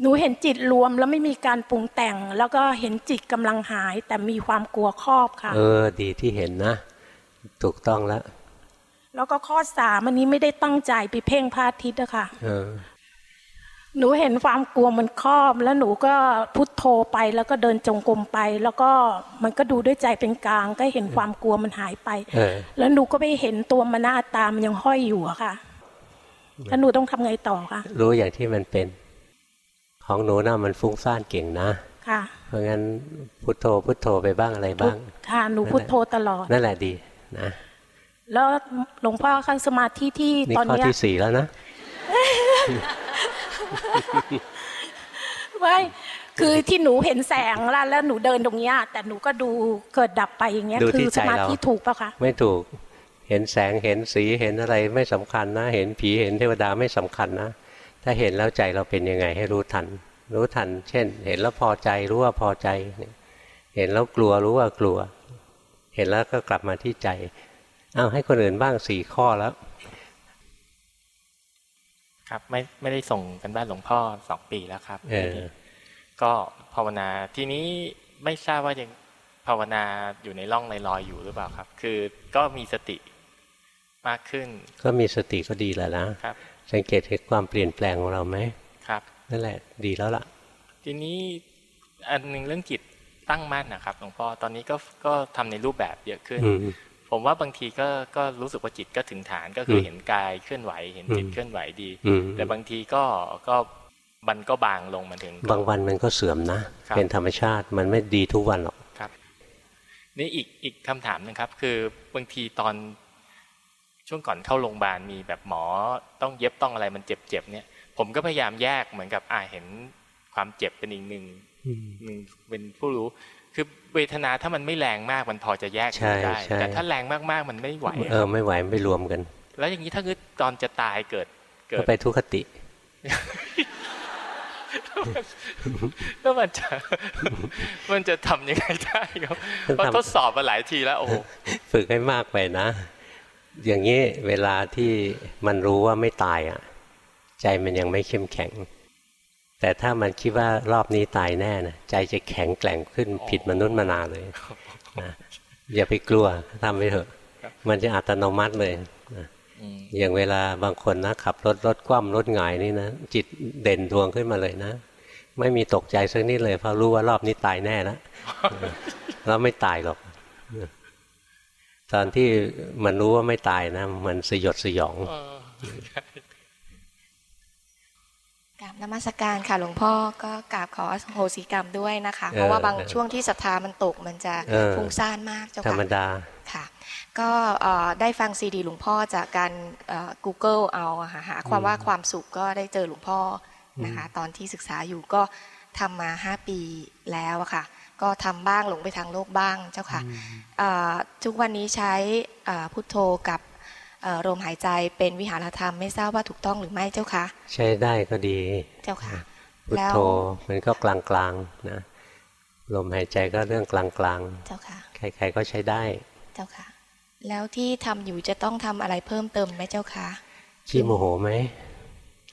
หนูเห็นจิตรวมแล้วไม่มีการปรุงแต่ง แล้วก็เห็นจิตกำลังหาย แต่มีความกลัวครอบค่ะ เออ ดีที่เห็นนะ ถูกต้องแล้ว แล้วก็ข้อสามอันนี้ไม่ได้ตั้งใจไปเพ่งพระอาทิตย์อะค่ะหนูเห็นความกลัวมันครอบ แล้วหนูก็พุทโธไปแล้วก็เดินจงกรมไป แล้วก็มันก็ดูด้วยใจเป็นกลาง ก็เห็นความกลัวมันหายไป แล้วหนูก็ไปเห็นตัวมันหน้าตามันยังห้อยอยู่อะค่ะ แล้วหนูต้องทำไงต่อคะรู้อย่างที่มันเป็น ของหนูน่ะมันฟุ้งซ่านเก่งนะค่ะ เพราะงั้นพุทโธพุทโธไปบ้างอะไรบ้าง ค่ะหนูพุทโธตลอดนั่นแหละดีนะแล้วหลวงพ่อข้างสมาธิที่ตอนนี้ข้อที่สี่แล้วนะไม่คือที่หนูเห็นแสงแล้วแล้วหนูเดินตรงนี้แต่หนูก็ดูเกิดดับไปอย่างเงี้ย คือสมาธิถูกปะคะ ไม่ถูก เห็นแสงเห็นสีเห็นอะไรไม่สำคัญนะ เห็นผีเห็นเทวดาไม่สำคัญนะ ถ้าเห็นแล้วใจเราเป็นยังไงให้รู้ทัน รู้ทัน เช่น เห็นแล้วพอใจรู้ว่าพอใจ เห็นแล้วกลัวรู้ว่ากลัว เห็นแล้วก็กลับมาที่ใจ เอาให้คนอื่นบ้างสี่ข้อแล้ว ครับไม่ไม่ได้ส่งกันบ้านหลวงพ่อสองปีแล้วครับเออก็ภาวนาทีนี้ไม่ทราบว่ายังภาวนาอยู่ในร่องในรอยอยู่หรือเปล่าครับ คือก็มีสติ มากขึ้น ก็มีสติก็ดีแล้วนะครับสังเกตเห็นความเปลี่ยนแปลงของเราไหมครับนั่นแหละดีแล้วล่ะ ทีนี้อันหนึ่งเรื่องจิตตั้งมั่นนะครับหลวงพ่อตอนนี้ก็ก็ทำในรูปแบบเยอะขึ้น ผมว่าบางทีก็ก็รู้สึกว่าจิตก็ถึงฐานก็คือเห็นกายเคลื่อนไหว เห็นจิตเคลื่อนไหวดี แต่บางทีก็ก็มันก็บางลงมันถึง บางวันมันก็เสื่อมนะ เป็นธรรมชาติมันไม่ดีทุกวันหรอกครับ นี่อีกอีกคำถามนึงครับ คือบางทีตอน ช่วงก่อนเข้าโรงพยาบาลมีแบบหมอต้องเย็บต้องอะไรมันเจ็บเจ็บเนี่ย ผมก็พยายามแยกเหมือนกับอ่าเห็นความเจ็บเป็นอีกหนึ่งหนึ่งเป็นผู้รู้คือเวทนาถ้ามันไม่แรงมากมันพอจะแยกได้ แต่ถ้าแรงมากๆมันไม่ไหว เออไม่ไหวไม่รวมกัน แล้วอย่างนี้ถ้าเกิดตอนจะตายเกิด เกิดไปทุคติแล้วมันจะมันจะทำยังไงได้ครับเพราะทดสอบมาหลายทีแล้วโอ้ฝึกให้มากไปนะ อย่างนี้เวลาที่มันรู้ว่าไม่ตายอะ ใจมันยังไม่เข้มแข็ง แต่ถ้ามันคิดว่ารอบนี้ตายแน่นะใจจะแข็งแกร่งขึ้นผิดมนุษย์มนาเลยนะอย่าไปกลัวทำไปเถอะ มันจะอัตโนมัติเลยนะอย่างเวลาบางคนนะขับรถรถคว่ำรถหงายนี่นะจิตเด่นดวงขึ้นมาเลยนะ ไม่มีตกใจสักนิดเลยเพราะรู้ว่ารอบนี้ตายแน่แล้วแล้วไม่ตายหรอก ตอนที่มันรู้ว่าไม่ตายนะ มันสยดสยองกราบนมัสการค่ะ หลวงพ่อก็กราบขอโหสิกรรมด้วยนะคะ เพราะว่าบางช่วงที่ศรัทธามันตกมันจะฟุ้งซ่านมากเจ้าค่ะธรรมดาค่ะ ก็ได้ฟังซีดีหลวงพ่อจากการ Google เอาหาความว่าความสุขก็ได้เจอหลวงพ่อนะคะ ตอนที่ศึกษาอยู่ก็ทำมาห้าปีแล้วค่ะ ก็ทำบ้างหลงไปทางโลกบ้างเจ้าค่ะทุกวันนี้ใช้พุทโธกับลมหายใจเป็นวิหารธรรมไม่ทราบว่าถูกต้องหรือไม่เจ้าค่ะใช้ได้ก็ดีเจ้าค่ะพุทโธมันก็กลางๆนะลมหายใจก็เรื่องกลางๆเจ้าค่ะใครๆก็ใช้ได้เจ้าค่ะแล้วที่ทำอยู่จะต้องทำอะไรเพิ่มเติมไหมเจ้าค่ะขี้โมโหไหม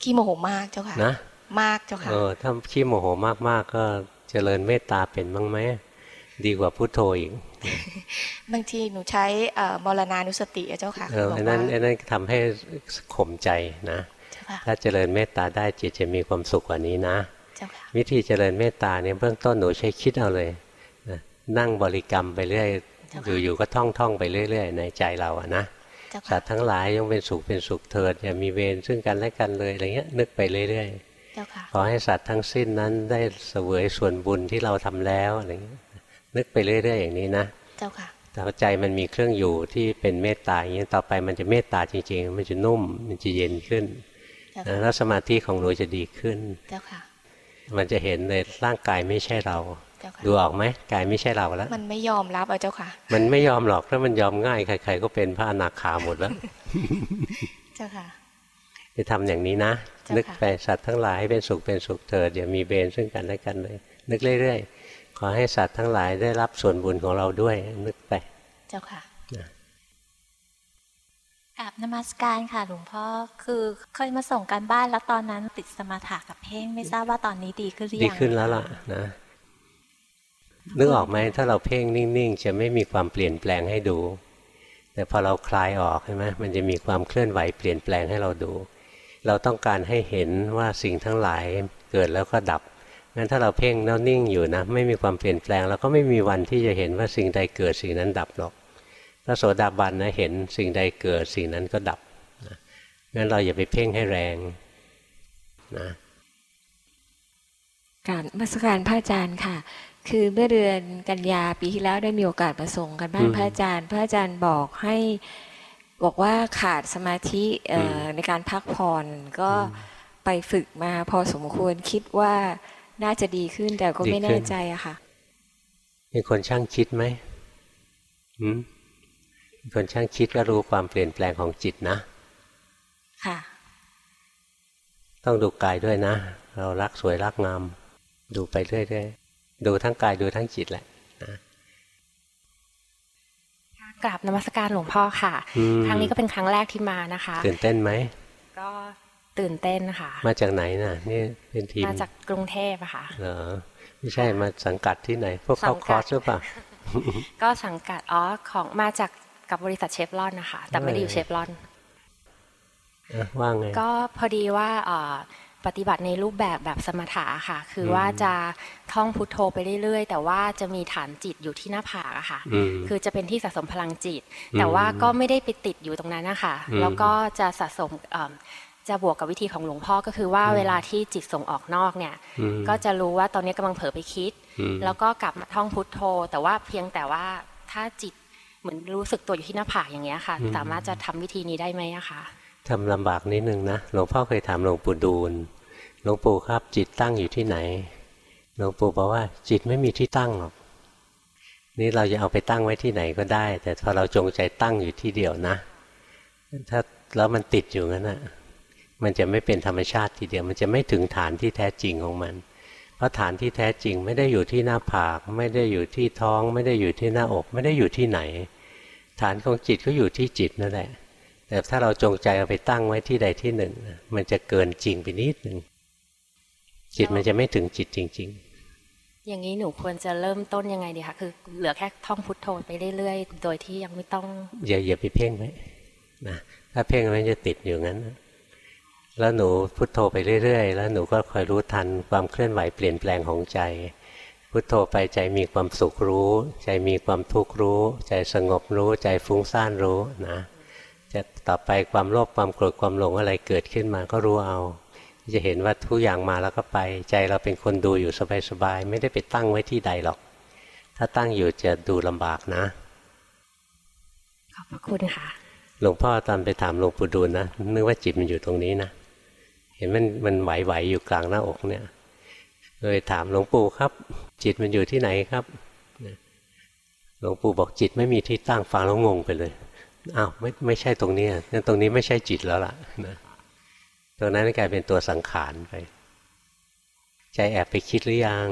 ขี้โมโหมากเจ้าค่ะนะมากเจ้าค่ะเออถ้าขี้โมโหมากๆก็ เจริญเมตตาเป็นบ้างไหมดีกว่าพุทโธอีก บางทีหนูใช้มรณานุสติเจ้าค่ะเอออันนั้นอันนั้นทำให้ข่มใจนะ ถ้าเจริญเมตตาได้จิตจะมีความสุขกว่านี้นะวิธีเจริญเมตตาเนี่ยเบื้องต้นหนูใช้คิดเอาเลยนั่งบริกรรมไปเรื่อยอยู่ๆก็ท่องท่องไปเรื่อย ๆ ในใจเราอะนะสัตว์ทั้งหลายยังเป็นสุขเป็นสุขเถิดอย่ามีเวรซึ่งกันและกันเลยอะไรเงี้ยนึกไปเรื่อย ๆ ขอให้สัตว์ทั้งสิ้นนั้นได้เสวยส่วนบุญที่เราทำแล้วอะไรเงี้ยนึกไปเรื่อยๆอย่างนี้นะเจ้าค่ะแต่ใจมันมีเครื่องอยู่ที่เป็นเมตตาอย่างนี้ต่อไปมันจะเมตตาจริงๆ มันจะนุ่มมันจะเย็นขึ้นแล้วสมาธิของหนูจะดีขึ้นเจ้าค่ะมันจะเห็นเลยร่างกายไม่ใช่เราดูออกไหมกายไม่ใช่เราแล้ว มันไม่ยอมรับเอาเจ้าค่ะ มันไม่ยอมหรอกถ้ามันยอมง่าย ใคร ๆ ก็เป็นพระอนาคาหมดแล้ว เจ้าค่ะจะทำอย่างนี้นะ นึกไปสัตว์ทั้งหลายเป็นสุขเป็นสุขเถิดอย่ามีเบนซึ่งกันและกันเลย นึกเรื่อยๆ ขอให้สัตว์ทั้งหลายได้รับส่วนบุญของเราด้วย นึกไป เจ้าค่ะกราบนมัสการค่ะหลวงพ่อคือเคยมาส่งการบ้านแล้วตอนนั้นติดสมาธิกับเพ่งไม่ทราบว่าตอนนี้ดีขึ้นหรือยังดีขึ้นแล้วล่ะนะนึกออกไหมถ้าเราเพ่งนิ่งๆ จะไม่มีความเปลี่ยนแปลงให้ดู แต่พอเราคลายออกใช่ไหมมันจะมีความเคลื่อนไหวเปลี่ยนแปลงให้เราดู เราต้องการให้เห็นว่าสิ่งทั้งหลายเกิดแล้วก็ดับงั้นถ้าเราเพ่งแล้วนิ่งอยู่นะ ไม่มีความเปลี่ยนแปลงเราก็ไม่มีวันที่จะเห็นว่าสิ่งใดเกิดสิ่งนั้นดับหรอกพระโสดาบันนะเห็นสิ่งใดเกิดสิ่งนั้นก็ดับนะงั้นเราอย่าไปเพ่งให้แรงนะการมาสการพระอาจารย์ค่ะ คือเมื่อเดือนกันยาปีที่แล้วได้มีโอกาสประสงกันบ้านพระอาจารย์ พระอาจารย์บอกให้ บอกว่าขาดสมาธิในการพักผ่อนก็ไปฝึกมาพอสมควรคิดว่าน่าจะดีขึ้นแต่ก็ไม่แน่ใจอะค่ะมีคนช่างคิดไหมมีคนช่างคิดก็รู้ความเปลี่ยนแปลงของจิตนะ ค่ะ ต้องดูกายด้วยนะ เรารักสวยรักงาม ดูไปเรื่อยๆดูทั้งกายดูทั้งจิตแหละ กราบนมัสการหลวงพ่อค่ะ ครั้งนี้ก็เป็นครั้งแรกที่มานะคะ ตื่นเต้นไหม ก็ตื่นเต้นค่ะ มาจากไหนน่ะ นี่เป็นทีม มาจากกรุงเทพอะค่ะ เหรอ ไม่ใช่มาสังกัดที่ไหน พวกเข้าคอร์สหรือเปล่า ก็สังกัดอ๋อของมาจากกับบริษัทเชฟรอนนะคะ แต่ไม่ได้อยู่เชฟรอนว่าไง ก็พอดีว่า ปฏิบัติในรูปแบบแบบสมถะค่ะ คือว่าจะท่องพุทโธไปเรื่อย ๆ แต่ว่าจะมีฐานจิตอยู่ที่หน้าผากค่ะ คือจะเป็นที่สะสมพลังจิต แต่ว่าก็ไม่ได้ไปติดอยู่ตรงนั้นนะคะแล้วก็จะสะสมจะบวกกับวิธีของหลวงพ่อก็คือว่าเวลาที่จิตส่งออกนอกเนี่ย ก็จะรู้ว่าตอนนี้กำลังเผลอไปคิด แล้วก็กลับมาท่องพุทโธ แต่ว่าเพียงแต่ว่าถ้าจิตเหมือนรู้สึกตัวอยู่ที่หน้าผากอย่างเงี้ยค่ะ สามารถจะทำวิธีนี้ได้ไหมอะคะ ทำลำบากนิดนึงนะหลวงพ่อเคยถามหลวงปู่ดูลหลวงปู่ครับ จิตตั้งอยู่ที่ไหนหลวงปู่บอกว่าจิตไม่มีที่ตั้งหรอกนี่เราจะเอาไปตั้งไว้ที่ไหนก็ได้ แต่พอเราจงใจตั้งอยู่ที่เดียวนะ ถ้าแล้วมันติดอยู่งั้นนะมันจะไม่เป็นธรรมชาติทีเดียว มันจะไม่ถึงฐานที่แท้จริงของมัน เพราะฐานที่แท้จริงไม่ได้อยู่ที่หน้าผาก ไม่ได้อยู่ที่ท้อง ไม่ได้อยู่ที่หน้าอก ไม่ได้อยู่ที่ไหน ฐานของจิตก็อยู่ที่จิตนั่นแหละ แต่ถ้าเราจงใจเอาไปตั้งไว้ที่ใดที่หนึ่ง มันจะเกินจริงไปนิดหนึ่งจิตมันจะไม่ถึงจิตจริง ๆ อย่างนี้หนูควรจะเริ่มต้นยังไงดีคะคือ เหลือแค่ท่องพุทโธไปเรื่อยๆ โดยที่ยังไม่ต้อง อย่าอย่าไปเพ่งไว้นะถ้าเพ่งมันจะติดอยู่งั้น แล้วหนูพุทโธไปเรื่อยๆ แล้วหนูก็คอยรู้ทันความเคลื่อนไหวเปลี่ยนแปลงของใจ พุทโธไปใจมีความสุขรู้ ใจมีความทุกข์รู้ ใจสงบรู้ ใจฟุ้งซ่านรู้นะ จะต่อไปความโลภความโกรธความหลงอะไรเกิดขึ้นมาก็รู้เอาจะเห็นว่าทุกอย่างมาแล้วก็ไป ใจเราเป็นคนดูอยู่สบายๆไม่ได้ไปตั้งไว้ที่ใดหรอก ถ้าตั้งอยู่จะดูลำบากนะ ขอบพระคุณค่ะหลวงพ่อตอนไปถามหลวงปู่ดูลนะนึกว่าจิตมันอยู่ตรงนี้นะเห็นมันมันไหวๆอยู่กลางหน้าอกเนี่ยเลยถามหลวงปู่ครับ จิตมันอยู่ที่ไหนครับหลวงปู่บอกจิตไม่มีที่ตั้งฟังแล้วงงไปเลย อ้าวไม่ไม่ใช่ตรงนี้นั่นตรงนี้ไม่ใช่จิตแล้วล่ะนะตรงนั้นกลายเป็นตัวสังขารไป ใจแอบไปคิดหรือยัง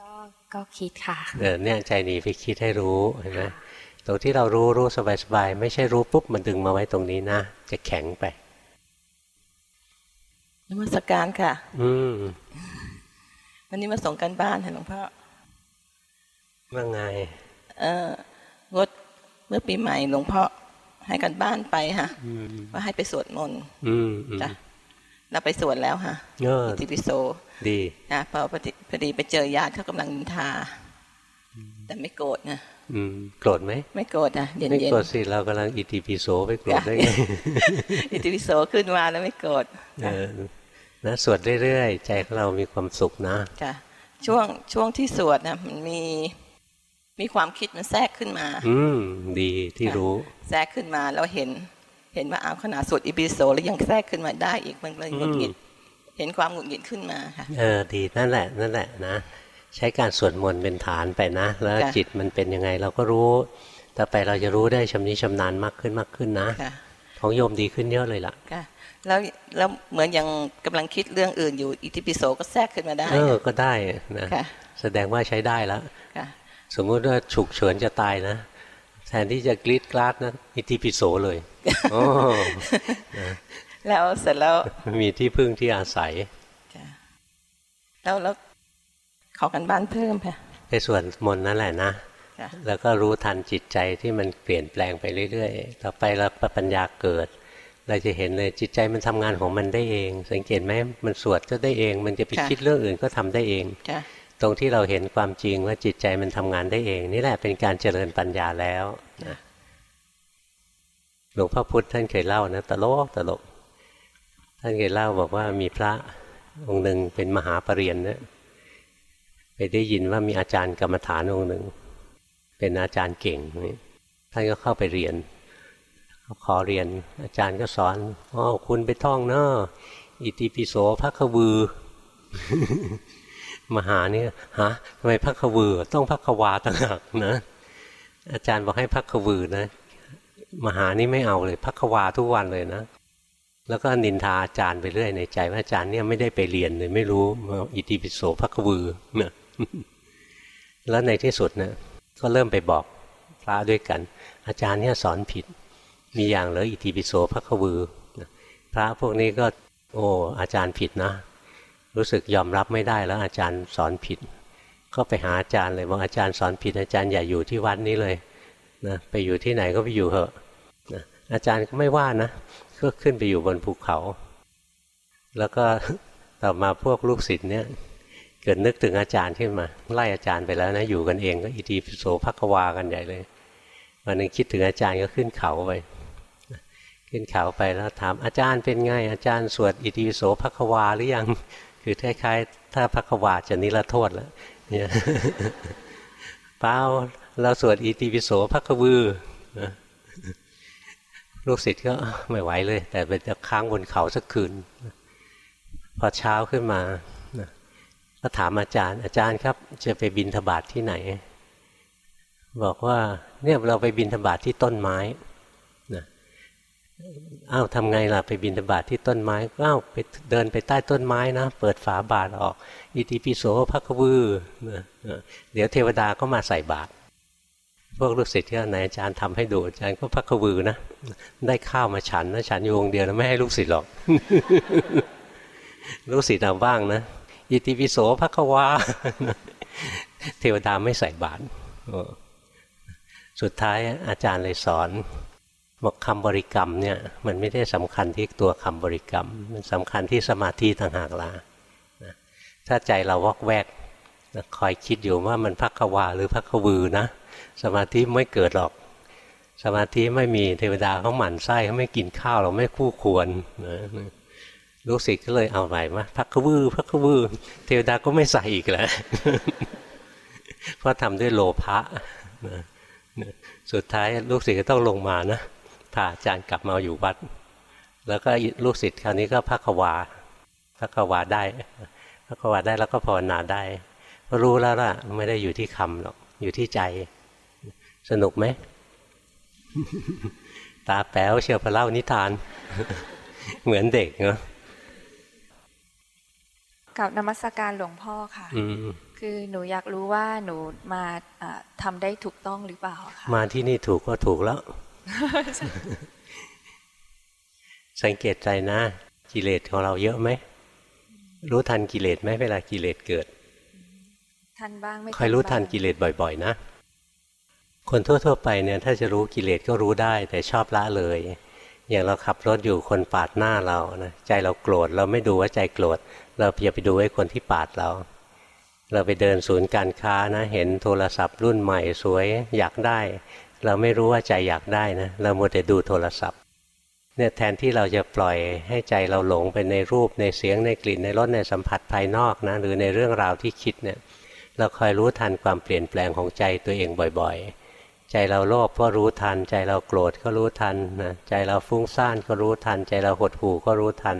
ก็ก็คิดค่ะเออเนี่ยใจหนีไปคิดให้รู้เห็นไหมตรงที่เรารู้รู้สบายๆไม่ใช่รู้ปุ๊บมันดึงมาไว้ตรงนี้นะจะแข็งไปนมัสการค่ะ อืมวันนี้มาส่งกันบ้านค่ะหลวงพ่อว่าไง เอองดเมื่อปีใหม่หลวงพ่อให้กันบ้านไปค่ะว่าให้ไปสวดมนต์จ้ะเราไปสวดแล้วค่ะอิติปิโสดีนะพอพอดีไปเจอญาติเขากำลังนินทา แต่ไม่โกรธนะโกรธไหมไม่โกรธอะเย็นๆไม่โกรธสิเรากำลังอิติปิโสไปโกรธได้ไงอิติปิโสขึ้นมาแล้วไม่โกรธนะสวดเรื่อยๆ ใจของเรามีความสุขนะจ้ะช่วงช่วงที่สวดนะมันมี มีความคิดมันแทรกขึ้นมา อืมดีที่รู้ แทรกขึ้นมาแล้วเห็น เห็นว่าเอาขนาดสวดอิปิโสแล้วยังแทรกขึ้นมาได้อีกมันเลยหงุดหงิด เห็นความหงุดหงิดขึ้นมาค่ะเออดีนั่นแหละนั่นแหละนะใช้การสวดมนต์เป็นฐานไปนะ แล้วจิตมันเป็นยังไงเราก็รู้ ต่อไปเราจะรู้ได้ชำนิชำนาญมากขึ้นมากขึ้นนะของโยมดีขึ้นเยอะเลยล่ะค่ะแล้วแล้วเหมือนยังกำลังคิดเรื่องอื่นอยู่อิติปิโสก็แทรกขึ้นมาได้เออก็ได้นะแสดงว่าใช้ได้แล้ว สมมุติว่าฉุกเฉินจะตายนะแทนที่จะกรีดกราดนะอิติปิโสเลยแล้วเสร็จแล้วมีที่พึ่งที่อาศัยแล้วแล้วขอกันบ้านเพิ่มค่ะในส่วนมนนั่นแหละนะแล้วก็รู้ทันจิตใจที่มันเปลี่ยนแปลงไปเรื่อยๆ ต่อไปเราปัญญาเกิด เราจะเห็นเลยจิตใจมันทำงานของมันได้เอง สังเกตไหมมันสวดก็ได้เอง มันจะไปคิดเรื่องอื่นก็ทำได้เอง ตรงที่เราเห็นความจริงว่าจิตใจมันทำงานได้เอง นี่แหละเป็นการเจริญปัญญาแล้วนะหลวงพ่อพุธท่านเคยเล่านะตลกตลก ท่านเคยเล่าบอกว่ามีพระองค์หนึ่งเป็นมหาปรริญญาเนี่ยไปได้ยินว่ามีอาจารย์กรรมฐานองค์หนึ่ง เป็นอาจารย์เก่งท่านก็เข้าไปเรียนขอเรียน อาจารย์ก็สอนอ๋อคุณไปท่องเนอะอิติปิโสพระขวือ มหาเนี่ยฮะทำไมพระขวือต้องพระขวาต่างหากนะอาจารย์บอกให้พระขวือนะมหานี่ไม่เอาเลยพระขวาทุกวันเลยนะ แล้วก็นินทาอาจารย์ไปเรื่อยในใจว่าอาจารย์เนี่ยไม่ได้ไปเรียนเลยไม่รู้อิติปิโสพระขวือนะแล้วในที่สุดเนะก็เริ่มไปบอกพระด้วยกัน อาจารย์เนี่ยสอนผิด มีอย่างเลยอิติปิโสพระควือพระพวกนี้ก็ โอ้อาจารย์ผิดนะ รู้สึกยอมรับไม่ได้แล้วอาจารย์สอนผิด ก็ไปหาอาจารย์เลยบอกอาจารย์สอนผิด อาจารย์อย่าอยู่ที่วัดนี้เลยนะไปอยู่ที่ไหนก็ไปอยู่เถอะนะอาจารย์ก็ไม่ว่านะ ก็ขึ้นไปอยู่บนภูเขา แล้วก็ต่อมาพวกลูกศิษย์เนี่ยเกิดนึกถึงอาจารย์ขึ้นมาไล่อาจารย์ไปแล้วนะอยู่กันเองก็อิติปิโสภควากันใหญ่เลยวันหนึ่งคิดถึงอาจารย์ก็ขึ้นเขาไปขึ้นเขาไปแล้วถามอาจารย์เป็นไงอาจารย์สวดอิติปิโสภควาหรือยัง คือคล้ายๆถ้าภควาจะนิรโทษแล้วเนี่ยเปล่าเราสวดอิติปิโสภควือลูกศิษย์ก็ไม่ไหวเลย แต่เป็นจะค้างบนเขาสักคืน พอเช้าขึ้นมาก็ถามอาจารย์ อาจารย์ครับ จะไปบินธบาตทที่ไหน บอกว่าเนี่ยเราไปบินธบาตทที่ต้นไม้ อ้าวทำไงล่ะไปบินบาตที่ต้นไม้อ้าวไปเดินไปใต้ต้นไม้นะ เปิดฝาบาทออกอิติปิโสพระกวือเดี๋ยวเทวดาก็มาใส่บาตรพวกลูกศิษย์ที่ไหนอาจารย์ทำให้ดูอาจารย์ก็พระกวือนะได้ข้าวมาฉันนะฉันอยู่องเดียวแล้วไม่ให้ลูกศิษย์หรอก ลูกศิษย์เอาบ้างนะอิติปิโสพระกวาเทวดาไม่ใส่บาตรสุดท้ายอาจารย์เลยสอน บอกคำบริกรรมเนี่ยมันไม่ได้สำคัญที่ตัวคำบริกรรม มันสำคัญที่สมาธิต่างหากละนะถ้าใจเราวอกแวกนะคอยคิดอยู่ว่ามันพักวาหรือพักวือนะ สมาธิไม่เกิดหรอก สมาธิไม่มีเทวดาเขาหมั่นไส้เขาไม่กินข้าวเราไม่คู่ควรนะลูกศิษย์ก็เลยเอาใหม่มาพักวือพักวือเทวดาก็ไม่ใส่อีกแล้วเพราะทำด้วยโลภะนะสุดท้ายลูกศิษย์ก็ต้องลงมานะ พาอาจารย์กลับมาอยู่วัด แล้วก็ลูกศิษย์คราวนี้ก็พักวาพักวาได้พักวาได้แล้วก็ภาวนาได้พรู้แล้วล่ะ ไม่ได้อยู่ที่คำหรอกอยู่ที่ใจ สนุกไหมตาแป๋วเชียวพเล่านิทาน เหมือนเด็กเนาะกับนมัสการหลวงพ่อค่ะคือหนูอยากรู้ว่าหนูมาทำได้ถูกต้องหรือเปล่าค่ะมาที่นี่ถูกก็ถูกแล้ว สังเกตใจนะ กิเลสของเราเยอะไหม รู้ทันกิเลสไหมเวลากิเลสเกิด ทันบ้างไม่คอยรู้ทันกิเลสบ่อย ๆ นะ คนทั่ว ๆ ไปเนี่ย ถ้าจะรู้กิเลสก็รู้ได้ แต่ชอบละเลย อย่างเราขับรถอยู่คนปาดหน้าเรานะใจเราโกรธเราไม่ดูว่าใจโกรธเราอย่าไปดูไอ้คนที่ปาดเรา เราไปเดินศูนย์การค้านะ เห็นโทรศัพท์รุ่นใหม่สวยอยากได้ เราไม่รู้ว่าใจอยากได้นะเราโมแต่ดูโทรศัพท์เนี่ยแทนที่เราจะปล่อยให้ใจเราหลงไปในรูปในเสียงในกลิ่นในรสในสัมผัสภายนอกนะหรือในเรื่องราวที่คิดเนี่ยเราคอยรู้ทันความเปลี่ยนแปลงของใจตัวเองบ่อยๆ ใจเราโลภก็รู้ทัน ใจเราโกรธก็รู้ทันนะใจเราฟุ้งซ่านก็รู้ทัน ใจเราหดหู่ก็รู้ทัน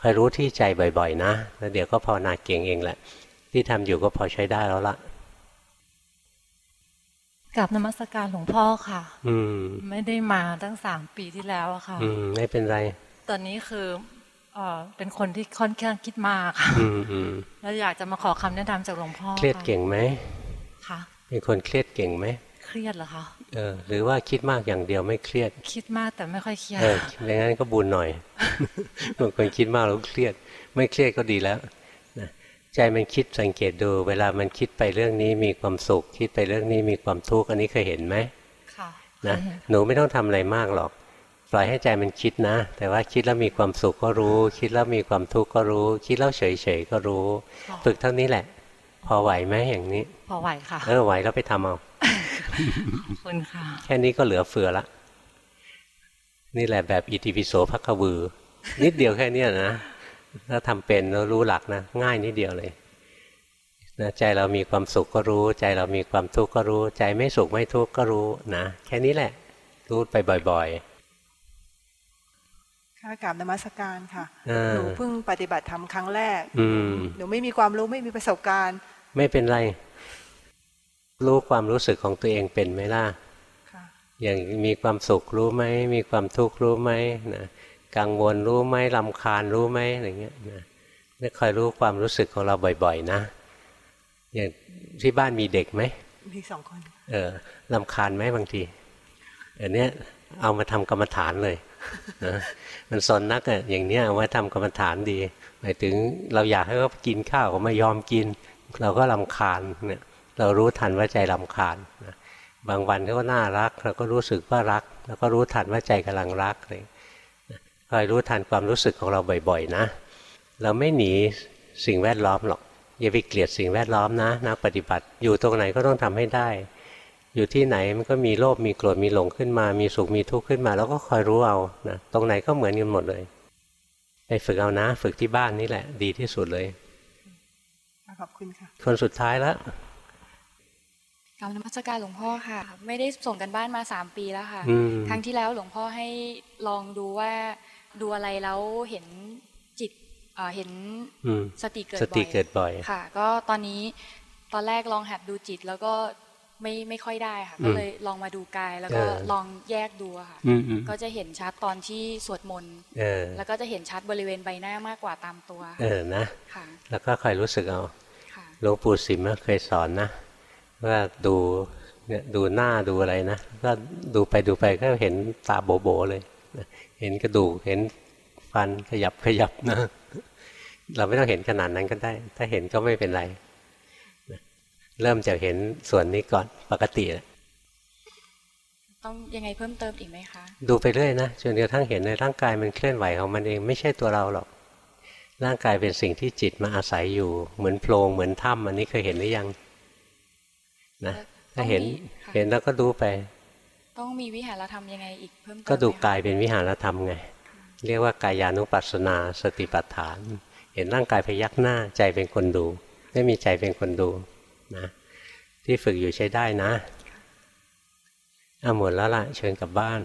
คอยรู้ที่ใจบ่อยๆ นะแล้วเดี๋ยวก็ภาวนาเก่งเองแหละ ที่ทำอยู่ก็พอใช้ได้แล้วล่ะ กับนมัสการหลวงพ่อค่ะ อืม ไม่ได้มาตั้งสามปีที่แล้วอะค่ะ อืม ไม่เป็นไร ตอนนี้คือเออเป็นคนที่ค่อนข้างคิดมากค่ะอืมอืมแล้วอยากจะมาขอคำแนะนำจากหลวงพ่อ เครียดเก่งไหมค่ะ เป็นคนเครียดเก่งไหม เครียดเหรอคะ เออ หรือว่าคิดมากอย่างเดียวไม่เครียด คิดมากแต่ไม่ค่อยเครียดเอออย่างนั้นก็บุญหน่อยบางคนคิดมากแล้วเครียด ไม่เครียดก็ดีแล้ว ใจมันคิดสังเกตดู เวลามันคิดไปเรื่องนี้มีความสุข คิดไปเรื่องนี้มีความทุกข์อันนี้เคยเห็นไหมค่ะนะหนูไม่ต้องทำอะไรมากหรอก ปล่อยให้ใจมันคิดนะ แต่ว่าคิดแล้วมีความสุขก็รู้ คิดแล้วมีความทุกข์ก็รู้ คิดแล้วเฉยๆก็รู้ ฝึกเท่านี้แหละ พอไหวไหมอย่างนี้ พอไหวค่ะเออไหวแล้วไปทำเอาขอบคุณค่ะ แค่นี้ก็เหลือเฟือละนี่แหละแบบอิติปิโสพักวือ นิดเดียวแค่นี้นะ ถ้าทำเป็นแล้วรู้หลักนะง่ายนิดเดียวเลยนะใจเรามีความสุขก็รู้ ใจเรามีความทุกข์ก็รู้ ใจไม่สุขไม่ทุกข์ก็รู้นะแค่นี้แหละ รู้ไปบ่อยๆข้ากราบนมัสการค่ะหนูเพิ่งปฏิบัติธรรมครั้งแรกหนูไม่มีความรู้ไม่มีประสบการณ์ ไม่เป็นไร รู้ความรู้สึกของตัวเองเป็นไหมล่ะอย่างมีความสุขรู้ไหมมีความทุกข์รู้ไหมนะ กังวลรู้ไหมลำคาญรู้ไหมอะไรเงี้ยนะนี่คอยรู้ความรู้สึกของเราบ่อย ๆ นะ อย่างที่บ้านมีเด็กไหมมีสองคน เออลำคาญไหมบางทีอันเนี้ยเอามาทำกรรมฐานเลยนะมันสนนักอะอย่างเนี้ยเอาไว้ทำกรรมฐานดีหมายถึงเราอยากให้เขากินข้าวเขาไม่ยอมกิน เราก็ลำคาญเนี่ย เรารู้ทันว่าใจลำคาญนะบางวันเขาก็น่ารัก เราก็รู้สึกว่ารัก แล้วก็รู้ทันว่าใจกำลังรักเลย คอยรู้ทันความรู้สึกของเราบ่อยๆ นะ เราไม่หนีสิ่งแวดล้อมหรอก อย่าไปเกลียดสิ่งแวดล้อมนะนักปฏิบัติ อยู่ตรงไหนก็ต้องทำให้ได้ อยู่ที่ไหนมันก็มีโลภมีโกรธมีหลงขึ้นมา มีสุขมีทุกข์ขึ้นมา แล้วก็คอยรู้เอานะตรงไหนก็เหมือนกันหมดเลยไปฝึกเอานะ ฝึกที่บ้านนี่แหละ ดีที่สุดเลยขอบคุณค่ะคนสุดท้ายแล้วก รรมนมัสการหลวงพ่อค่ะ ไม่ได้ส่งกันบ้านมาสามปีแล้วค่ะ ครั้งที่แล้วหลวงพ่อให้ลองดูว่าดูอะไรแล้วเห็นจิตเห็นสติเกิดบ่อยสติเกิดบ่อยค่ะ ก็ตอนนี้ตอนแรกลองหัดดูจิตแล้วก็ไม่ไม่ค่อยได้ค่ะ ก็เลยลองมาดูกายแล้วก็ลองแยกดูค่ะ ก็จะเห็นชัดตอนที่สวดมนต์แล้วก็จะเห็นชัดบริเวณใบหน้ามากกว่าตามตัว เออนะแล้วก็คอยรู้สึกเอาหลวงปู่สิมเคยสอนนะ ว่าดูเนี่ยดูหน้าดูอะไรนะก็ดูไปดูไปก็เห็นตาโบโบเลยเห็นกระดูกเห็นฟันขยับขยับนะเราไม่ต้องเห็นขนาดนั้นก็ได้ ถ้าเห็นก็ไม่เป็นไร เริ่มจากเห็นส่วนนี้ก่อนปกติต้องยังไงเพิ่มเติมอีกไหมคะ ดูไปเรื่อยนะจนกระทั่งเห็นในร่างกายมันเคลื่อนไหวของมันเองไม่ใช่ตัวเราหรอก ร่างกายเป็นสิ่งที่จิตมาอาศัยอยู่ เหมือนโพรงเหมือนถ้ำอันนี้เคยเห็นหรือยัง นะถ้าเห็นเห็นแล้วก็ดูไป ต้องมีวิหารธรรมยังไงอีกเพิ่มเติมก็ดูกายเป็นวิหารธรรมไง เรียกว่ากายานุปัสสนาสติปัฏฐาน เห็นร่างกายพยักหน้าใจเป็นคนดู ไม่มีใจเป็นคนดูนะที่ฝึกอยู่ใช้ได้นะเอาหมดแล้วล่ะเชิญกลับบ้าน